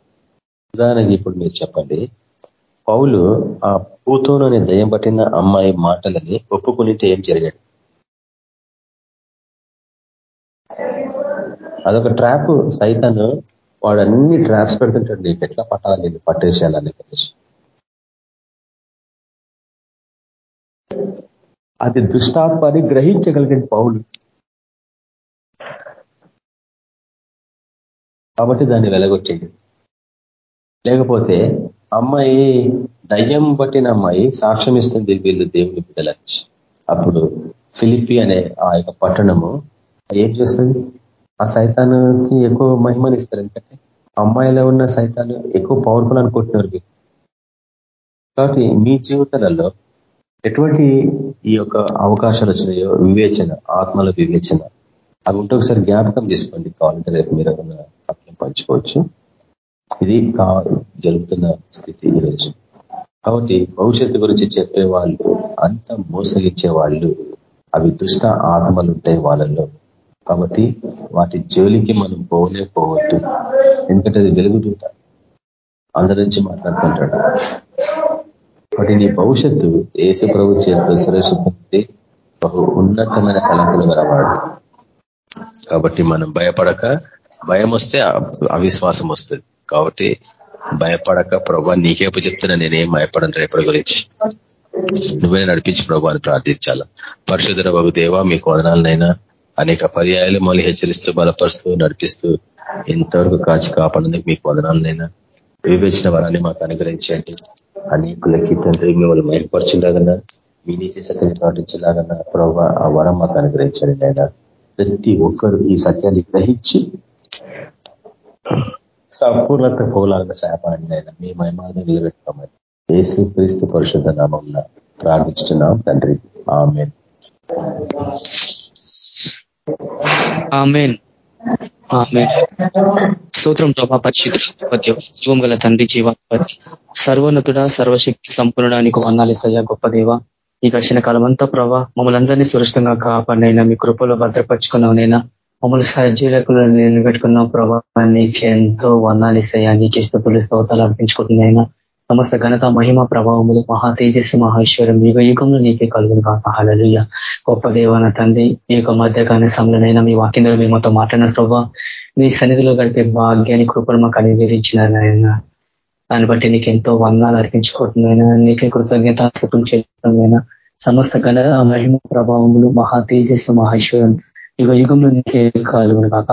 Speaker 4: ఉదాహరణకి ఇప్పుడు మీరు చెప్పండి. పౌలు ఆ పూతోను అనే దయ్యం పట్టిన అమ్మాయి మాటలని ఒప్పుకునింటే ఏం జరిగాడు? అదొక ట్రాప్. సైతాను వాడు అన్ని ట్రాప్స్ పెడుతుంటాడు. నీకు ఎట్లా పట్టాలి? నేను పట్టేసేయాలని అది దుష్టాత్మని గ్రహించగలిగిన పౌలు. కాబట్టి దాన్ని వెలగొట్టేది. లేకపోతే అమ్మాయి దయ్యం పట్టిన అమ్మాయి సాక్ష్యం ఇస్తుంది వీళ్ళు దేవుని బిడ్డలని అప్పుడు ఫిలిపి అనే ఆ యొక్క పట్టణము ఏం చేస్తుంది? ఆ సైతానికి ఎక్కువ మహిమని ఇస్తారు ఎందుకంటే అమ్మాయిలో ఉన్న సైతాలు ఎక్కువ పవర్ఫుల్ అనుకుంటున్నారు కాబట్టి మీ జీవితాలలో ఎటువంటి ఈ యొక్క అవకాశాలు వచ్చినాయో వివేచన ఆత్మల వివేచన అవి ఉంటే ఒకసారి జ్ఞాపకం చేసుకోండి. కావాలంటే రేపు మీరు వాక్యం పంచుకోవచ్చు. ఇది జరుగుతున్న స్థితి ఈరోజు కాబట్టి భవిష్యత్తు గురించి చెప్పే వాళ్ళు అంత మోసగించే వాళ్ళు అవి దుష్ట ఆత్మలు ఉంటాయి వాళ్ళల్లో. కాబట్టి వాటి జోలికి మనం పోలే పోవద్దు. ఎందుకంటే అది వెలుగుతుంట అందరి నుంచి మాట్లాడుతుంటాడు. కాబట్టి నీ భవిష్యత్తు ఏసు ప్రభు చేతిలో సురక్షిత బహు ఉన్నతమైన తలంపులు గలవాడు. కాబట్టి మనం భయపడక భయం వస్తే అవిశ్వాసం వస్తుంది. కాబట్టి భయపడక ప్రభా నీకేపు చెప్తున్నా నేనేం భయపడను రేపటి గురించి. నువ్వే నడిపించి ప్రభు అని ప్రార్థించాల. పరిశుధర దేవా మీకు వదనాలనైనా అనేక పర్యాయాలు మళ్ళీ హెచ్చరిస్తూ బలపరుస్తూ నడిపిస్తూ ఇంతవరకు కాచి కాపాడేందుకు మీకు వదనాలనైనా వివేచన వరాన్ని మాకు అనుగ్రహించండి. అనేకులకి తండ్రి మిమ్మల్ని మైపరచులాగన్నా మీ నీతి సత్యాన్ని పాటించలాగన్నా ప్రభావ ఆ వరం మాకు అనుగ్రహించండి అయినా ప్రతి ఒక్కరు ఈ సత్యాన్ని గ్రహించి సంపూర్ణత పోలాగా సహాయపడండి అయినా మీ మహిమాలను నిలబెట్టుకోమని ఏసు క్రీస్తు పరిశుద్ధ నామం ప్రార్థిస్తున్నాం తండ్రి. ఆమెన్. ఆమెన్.
Speaker 5: స్తోత్రం ప్రభా పరిశుద్ధ జీవం గల తండ్రి జీవాధిపతి సర్వోన్నతుడ సర్వశక్తి సంపూర్ణడానికి వందాలిసయ్యా గొప్ప దేవ. ఈ ఘర్షణ కాలం అంతా ప్రభా మమ్మల్ని అందరినీ సురక్షితంగా కాపాడినైనా మీ కృపలో భద్రపరుచుకున్నావునైనా మమ్మల్ని సజీలకు నిలబెట్టుకున్నాం ప్రభా. నీకు ఎంతో వందాలిసయ్యా నీకే స్థుతులు స్తోతాలు అర్పించుకుంటున్నాయినా. సమస్త ఘనత మహిమ ప్రభావములు మహా తేజస్సు మహేశ్వరం యుగ యుగంలో నీకే కలుగును కాక హలలుయ గొప్ప దేవన తండ్రి ఈ యొక్క మధ్యకాల సమయంలోనైనా మీ వాక్యంలో మేమతో మాట్లాడిన ప్రభావ మీ సన్నిధిలో గడిపే భాగ్యాన్ని కృపలు మాకు అనుగ్రహించినారైనా దాన్ని బట్టి నీకు ఎంతో వందాలు అర్పించుకుంటున్నాయినా నీకే కృతజ్ఞత సుఖం చేస్తున్నాయినా సమస్త ఘన మహిమ ప్రభావములు మహా తేజస్సు మహేశ్వరం యుగ యుగంలో నీకే కలుగును కాక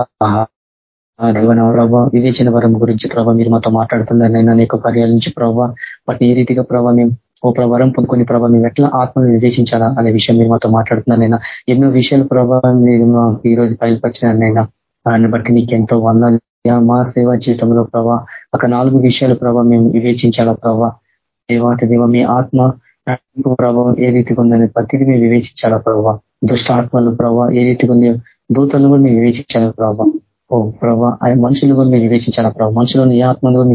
Speaker 5: దేవన ప్రభావ వివేచన వరం గురించి ప్రభావ మీరు మాతో మాట్లాడుతున్నారు నేను అనేక పర్యాల నుంచి ప్రభావ వాటిని ఏ రీతిగా ప్రభావ మేము ఓ ప్రవరం పొందుకుని ప్రభావ మేము ఎట్లా ఆత్మను వివేచించాలా అనే విషయం మీరు మాతో మాట్లాడుతున్నారనైనా ఎన్నో విషయాలు ప్రభావం మీరు ఈ రోజు బయలుపరిచినారనైనా దాన్ని బట్టి నీకు ఎంతో వందాలు మా సేవా జీవితంలో ప్రభా ఒక నాలుగు విషయాలు ప్రభావ మేము వివేచించాలా ప్రభావ దేవాటి దేవ మీ ఆత్మ ప్రభావం ఏ రీతిగా ఉందని ప్రతిదీ మేము వివేచించాలా ప్రభావ దుష్ట ఆత్మలు ప్రభావ ఏ రీతిగా ఉంది దూతలను కూడా మేము వివేచించాలా ప్రభావ ఓ ప్రభా ఆయన మనుషులు కూడా మీరు వివేచించాలా ప్రభావ మనుషులు ఏ ఆత్మను కూడా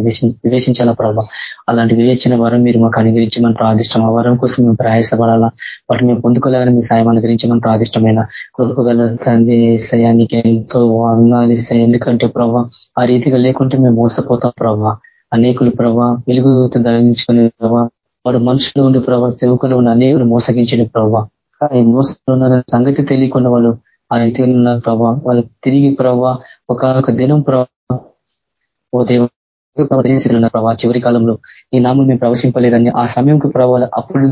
Speaker 5: వివేచించాలా ప్రభావ అలాంటి వివేచన వరం మీరు మాకు అనుగ్రహించమని ప్రార్థిష్టం ఆ వరం కోసం మేము ప్రయాసపడాలా. వాటిని మేము పొందుకోలేదని మీ సాయం అనుగ్రహించమని ప్రార్థిష్టమైన కొడుకుగల తండ్రి సయానికి ఎంతో వందాలి ఎందుకంటే ప్రభావ ఆ రీతిగా లేకుంటే మేము మోసపోతాం ప్రభావ అనేకులు ప్రభావ వెలుగు ధరించుకునే ప్రభావ వాడు మనుషులు ఉండే ప్రభావ సేవకులు ఉన్న అనేకులు మోసగించిన ప్రభావ కానీ మోసంలో సంగతి తెలియకుండా వాళ్ళు ఆ రీతిగా ఉన్నారు ప్రభావ. వాళ్ళకి తిరిగి ప్రభావ ఒక దినం ప్రభావ ఓ దేవ ప్రభావ. చివరి కాలంలో ఈ నామం మేము ప్రవేశింపలేదని ఆ సమయంకి ప్రభావాలు అప్పుడు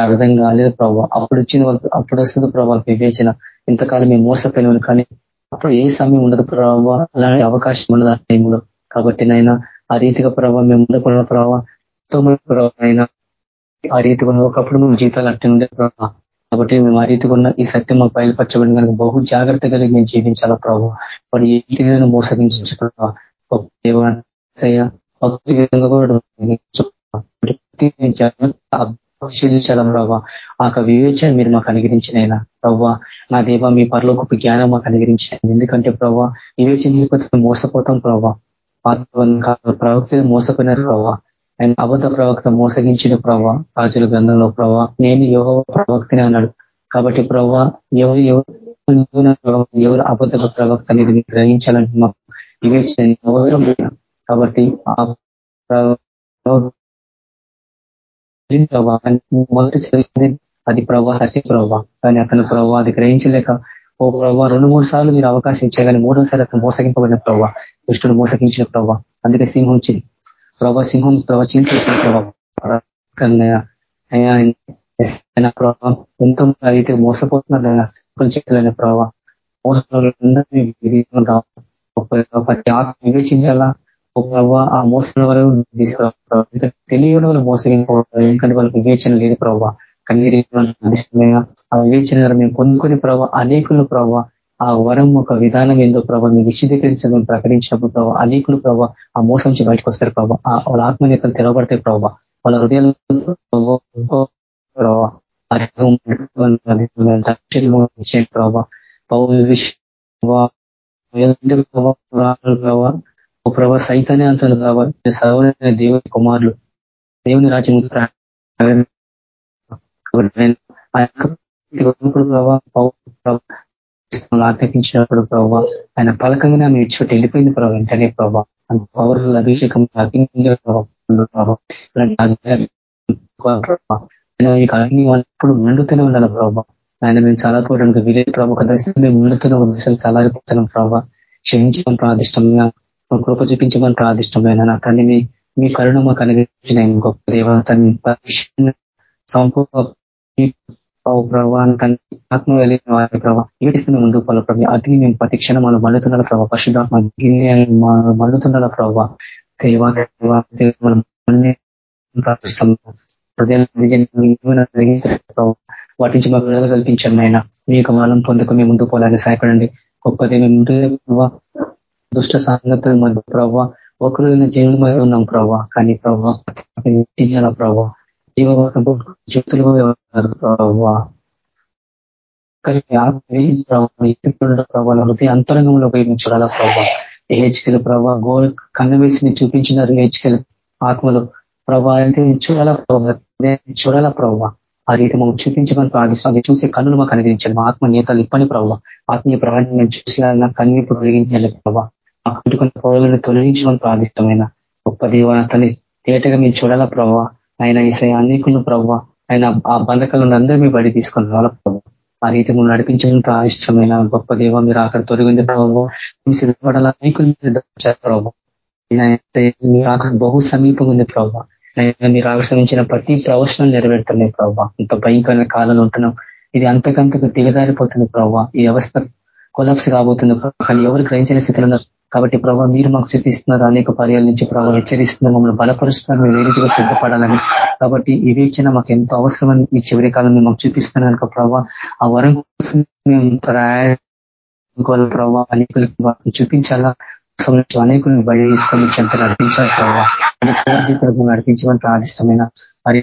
Speaker 5: అర్థం కాలేదు ప్రభావ. అప్పుడు వచ్చిన వాళ్ళకి అప్పుడు వస్తుంది ప్రభావ వివేచన. ఇంతకాలం మేము మోసపోయిన కానీ అప్పుడు ఏ సమయం ఉండదు ప్రభావ. అలాంటి అవకాశం ఉండదు ఆ టైంలో. కాబట్టి నైనా ఆ రీతిగా ప్రభావ మేము ఉండకుండా ప్రభావ అయినా ఆ రీతిగా ఒకప్పుడు మేము జీవితాలు అట్టే ఉండే ప్రభావ. కాబట్టి మేము ఆ రీతిగా ఉన్న ఈ సత్యం మాకు బయలుపరచబడిన కనుక బహు జాగ్రత్త కలిగి మేము జీవించాలా ప్రభావ వాడు ఏ రీతిగా మోసగించు ప్రభావ ప్రభావ ఆ వివేచన మీరు మాకు అనుగరించినైనా ప్రవ్వా నా దేవ మీ పరలోకపు జ్ఞానం మాకు అనుగరించిన ఎందుకంటే ప్రవ్వా వివేచన మోసపోతాం ప్రవ్వా ప్రవక్త మోసపోయినారు ప్రవ్వా ఆయన అబద్ధ ప్రవక్త మోసగించిన ప్రభావ రాజుల గ్రంథంలో ప్రభా నేను యోగ ప్రవక్తనే అన్నాడు. కాబట్టి ప్రభా ఎవరు ఎవరు ఎవరు అబద్ధ ప్రవక్త అనేది గ్రహించాలంటే మాకు వివేచన అవసరం కాబట్టి మొదటి చదివింది అది ప్రభా అతి ప్రభా కానీ అతను ప్రభావ అది గ్రహించలేక ఓ ప్రభావ రెండు మూడు సార్లు మీరు అవకాశం ఇచ్చే కానీ మూడోసారి అతను మోసగింపబడిన ప్రభావ దుష్టుడు మోసగించిన ప్రభావ అందుకే సింహం ప్రభా సింహం ప్రభా చీల్చేసిన ప్రభావ ప్రభావం ఎంతో అయితే మోసపోతున్నారు చెప్పలేని ప్రభావ మోసం వివేచించాలా? ఆ మోసం వరకు తీసుకురా తెలియని వాళ్ళు మోసగిపోవడం ఎందుకంటే వాళ్ళకి వివేచన లేదు ప్రభావ కన్నీరు ఆ వివేచన మేము పొందుకుని ప్రభావ అనేకులు ప్రభావ ఆ వరం ఒక విధానం ఏందో ప్రభావ మీరు విశదీకరించడం ప్రకటించినప్పుడు ప్రభావ అనేకులు ప్రభావ ఆ మోసం నుంచి బయటకు వస్తారు ప్రభావ వాళ్ళ ఆత్మనేతలు తెరవబడతాయి ప్రభావ వాళ్ళ హృదయాలు ప్రభావ ప్రభావ ప్రభా సైతాన్ని అంటారు కాబట్టి సర్వైన దేవుని కుమారులు దేవుని రాజ్యం ఆజ్ఞాపించినప్పుడు ప్రభావ ఆయన పలకంగా ఆమె ఇచ్చిపెట్టి వెళ్ళిపోయింది ప్రభావ వెంటనే ప్రభావ అంత పవర్ఫుల్ అభిషేకం అగ్ని ఎప్పుడు మండుతూనే ఉండాలి ప్రభావ ఆయన మేము చల్లారిపోవడానికి వీలే ప్రభావ ఒక దశ మేము మండుతున్న ఒక దశలు చల్లారిపోతున్నాం ప్రభావ క్షమించమని ప్రాదిష్టంగా కృప చూపించమని ప్రాదిష్టమైన నా తండ్రిని మీ కరుణ మాకు అనుగ్రహించిన గొప్ప దేవ తన్ని ఆత్మ వెళ్ళిన వారి ప్రభావ ఏడిస్తున్న ముందు పలు ప్రభావ అగ్ని మేము ప్రతి క్షణం మనం మళ్ళుతున్న ప్రభావ పరిశుధాత్మ మండుతున్న ప్రభావ దేవా వాటి నుంచి మాకు విడుదల కల్పించండి ఆయన మీ యొక్క మాలం పొందుకు మేము ముందు పోలాలని సహాయపడండి గొప్ప మేము దుష్ట సాంగతులు మధ్య ప్రభావ ఒకరు జీవనమై ఉన్నాం ప్రభావ కానీ ప్రభావ ప్రభావ జీవవర్గం జ్యోతులుగా ప్రభావ కానీ ప్రభావ హృదయ అంతరంగంలో పోయి చూడాలా ప్రభావ ఏహెచ్కెల్ ప్రభావ గో కన్నవేసి చూపించినారు ఏహెచ్కెల్ ఆత్మలు ప్రభావ అయితే చూడాలా ప్రభావ చూడాలా ప్రభావ ఆ రీతి మమ్మల్ని చూపించమని ప్రార్థిస్తాం అది చూసే కన్నులు మాకు అనుగ్రహించాలి మా ఆత్మ నేతలు ఇప్పని ప్రభావ ఆత్మీయ ప్రవాహం. చూసి కన్ను ఇప్పుడు వెలిగించాలి ప్రభావ ఆ కుటుంబ పౌరులను తొలగించమని ప్రార్థిస్తామైనా గొప్ప దేవతని తేటగా మేము చూడాలా ప్రభావ ఆయన ఈసై అనేకులను ప్రభావ ఆయన ఆ బంధకాలను అందరూ మీ బడి తీసుకొని రావాల ప్రభావ ఆ రీతి మీరు నడిపించడం ఇష్టమైన గొప్ప దేవ మీరు అక్కడ తొలగింది ప్రభావం మీ సిద్ధపడాల? అనేకులు ప్రభావ మీరు అక్కడ బహు సమీపంగా ఉంది ప్రభావ మీరు ఆవిష్కరించిన ప్రతి ప్రవచనం నెరవేరుతున్నాయి ప్రభావ ఇంత భయంకరమైన కాలంలో ఉంటున్నాం. ఇది అంతకంతకు దిగజారిపోతుంది ప్రభావ ఈ వ్యవస్థ కొలాప్స్ కాబోతుంది కానీ ఎవరు గ్రహించిన స్థితిలో ఉన్నారు? కాబట్టి ప్రభావ మీరు మాకు చూపిస్తున్నారు అనేక పర్యాల నుంచి ప్రభావ హెచ్చరిస్తున్నారు మమ్మల్ని బలపరుస్తున్నారు మీరు ఏ సిద్ధపడాలని. కాబట్టి వివేచన మాకు ఎంతో అవసరమని ఈ చివరి కాలం మాకు చూపిస్తున్నారు కనుక ప్రభావ ఆ వరం కోసం మేము ప్రయాణించుకోవాలి ప్రభావ అనేకులకి చూపించాలా? అనేకులను బయట తీసుకొని చెంత నడిపించాలి ప్రభావ జీవితంలో నడిపించమని ప్రార్థిష్టమైన మరి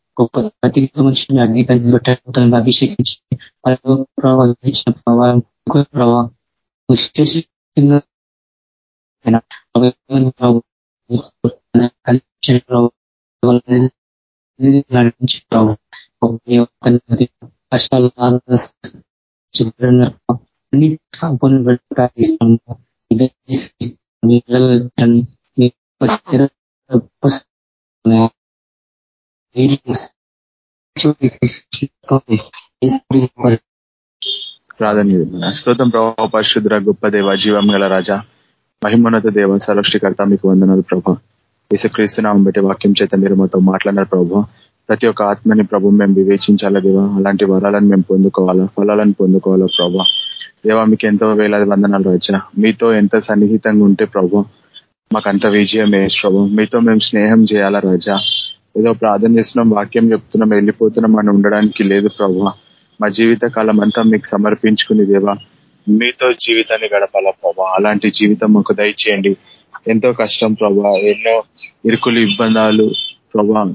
Speaker 5: గొప్ప ప్రతి మనిషిని అగ్నికంగా అభిషేకించి ఇచ్చిన ప్రభావం విశేషంగా ప్రభావం కష్టాలు అన్ని సంపూర్ణ
Speaker 2: ప్రాధాన్యత స్తోత్రం ప్రభావ పరిశుద్ర గొప్ప దేవ జీవం గల రాజా మహిమోన్నత దేవ సరక్షికర్త మీకు వందనాలు ప్రభా. యేసుక్రీస్తునామం పెట్టి వాక్యం చేత మీరు మాతో మాట్లాడినారు ప్రభు. ప్రతి ఒక్క ఆత్మని ప్రభు మేము వివేచించాలా దేవా? అలాంటి వరాలను మేము పొందుకోవాలా? ఫలాలను పొందుకోవాలా ప్రభా? దేవా మీకు ఎంతో వేలాది వందనాలు రాజా మీతో ఎంత సన్నిహితంగా ఉంటే ప్రభు మాకు అంత విజయం వేసి ప్రభు. మీతో మేము స్నేహం చేయాలా రాజా? ఏదో ప్రార్థన చేస్తున్నాం వాక్యం చెప్తున్నాం వెళ్ళిపోతున్నాం అని ఉండడానికి లేదు ప్రభు. మా జీవిత కాలం అంతా మీకు సమర్పించుకుని దేవా మీతో జీవితాన్ని గడపాల ప్రభా. అలాంటి జీవితం మాకు దయచేయండి. ఎంతో కష్టం ప్రభా ఎన్నో ఇరుకులు ఇబ్బందాలు ప్రభా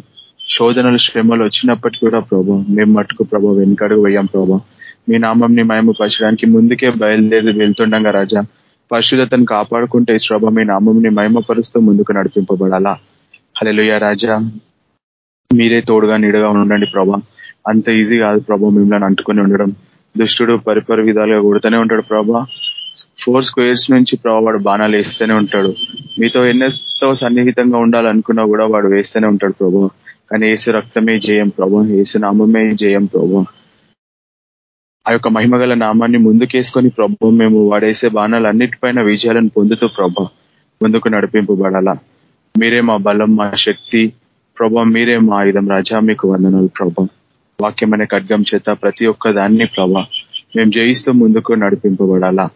Speaker 2: శోధనలు శ్రమలు వచ్చినప్పటికీ కూడా ప్రభా మేము మట్టుకు ప్రభా వెనుకడుగు వేయం ప్రభా. మీ నామంని మేము పరచడానికి ముందుకే బయలుదేరి వెళ్తుండగా రాజా పరిశుధతను కాపాడుకుంటే శ్రభ మీ నామంని మహిమపరుస్తూ ముందుకు నడిపింపబడాలా. హలెలుయ రాజా. మీరే తోడుగా నీడగా ఉండండి ప్రభా. అంత ఈజీ కాదు ప్రభా మిమ్మల్ని అంటుకొని ఉండడం. దుష్టుడు పరిపరి విధాలుగా కొడుతూనే ఉంటాడు ప్రభా. ఫోర్ స్క్వేర్స్ నుంచి ప్రభా వాడు బాణాలు వేస్తూనే ఉంటాడు. మీతో ఎన్నెస్తో సన్నిహితంగా ఉండాలనుకున్నా కూడా వాడు వేస్తూనే ఉంటాడు ప్రభా. కానీ ఏసు రక్తమే జయం ప్రభా. ఏసు నామమే జయం ప్రభా. ఆ యొక్క మహిమగల నామాన్ని ముందుకేసుకొని ప్రభు మేము వాడేసే బాణాలు అన్నిటిపైన విజయాలను పొందుతూ ప్రభ ముందుకు నడిపింపబడాలా. మీరే మా బలం మా శక్తి ప్రభా మీరే మా ఆయుధం రాజా మీకు వందనాలు ప్రభా. వాక్యమైన ఖడ్గం చేత ప్రతి ఒక్క దాన్ని ప్రభా మేము జయిస్తూ ముందుకు నడిపింపబడాలా.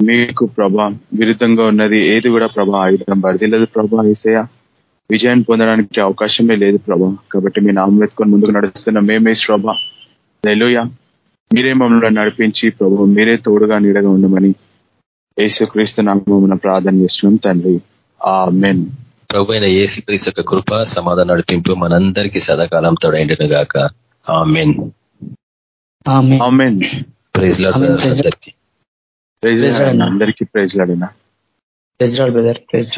Speaker 2: మీకు ప్రభా విరుద్ధంగా ఉన్నది ఏది కూడా ప్రభా ఆయుధం బరిదిలేదు ప్రభా ఈసయ విజయాన్ని పొందడానికి అవకాశమే లేదు ప్రభా. కాబట్టి మీ నామం ఎత్తుకొని ముందుకు నడుస్తున్న మేమే ప్రభా నెలుయ మీరే మమ్మల్ని నడిపించి ప్రభు మీరే తోడుగా నీడగా ఉండమని క్రీస్తు నామం ప్రార్థన చేస్తున్నాం తండ్రి. ఆ మెన్
Speaker 4: ప్రభు అయిన ఏసుక్రీస్తు కృప సమాధానం నడిపింపు మనందరికీ సదాకాలం తోడైండును గాక
Speaker 2: ఆమెన్.
Speaker 4: ప్రైజ్ అందరికీ.
Speaker 2: అందరికీ ప్రైజ్ లాడినా
Speaker 5: ప్రైజ్ బ్రదర్. ప్రైజ్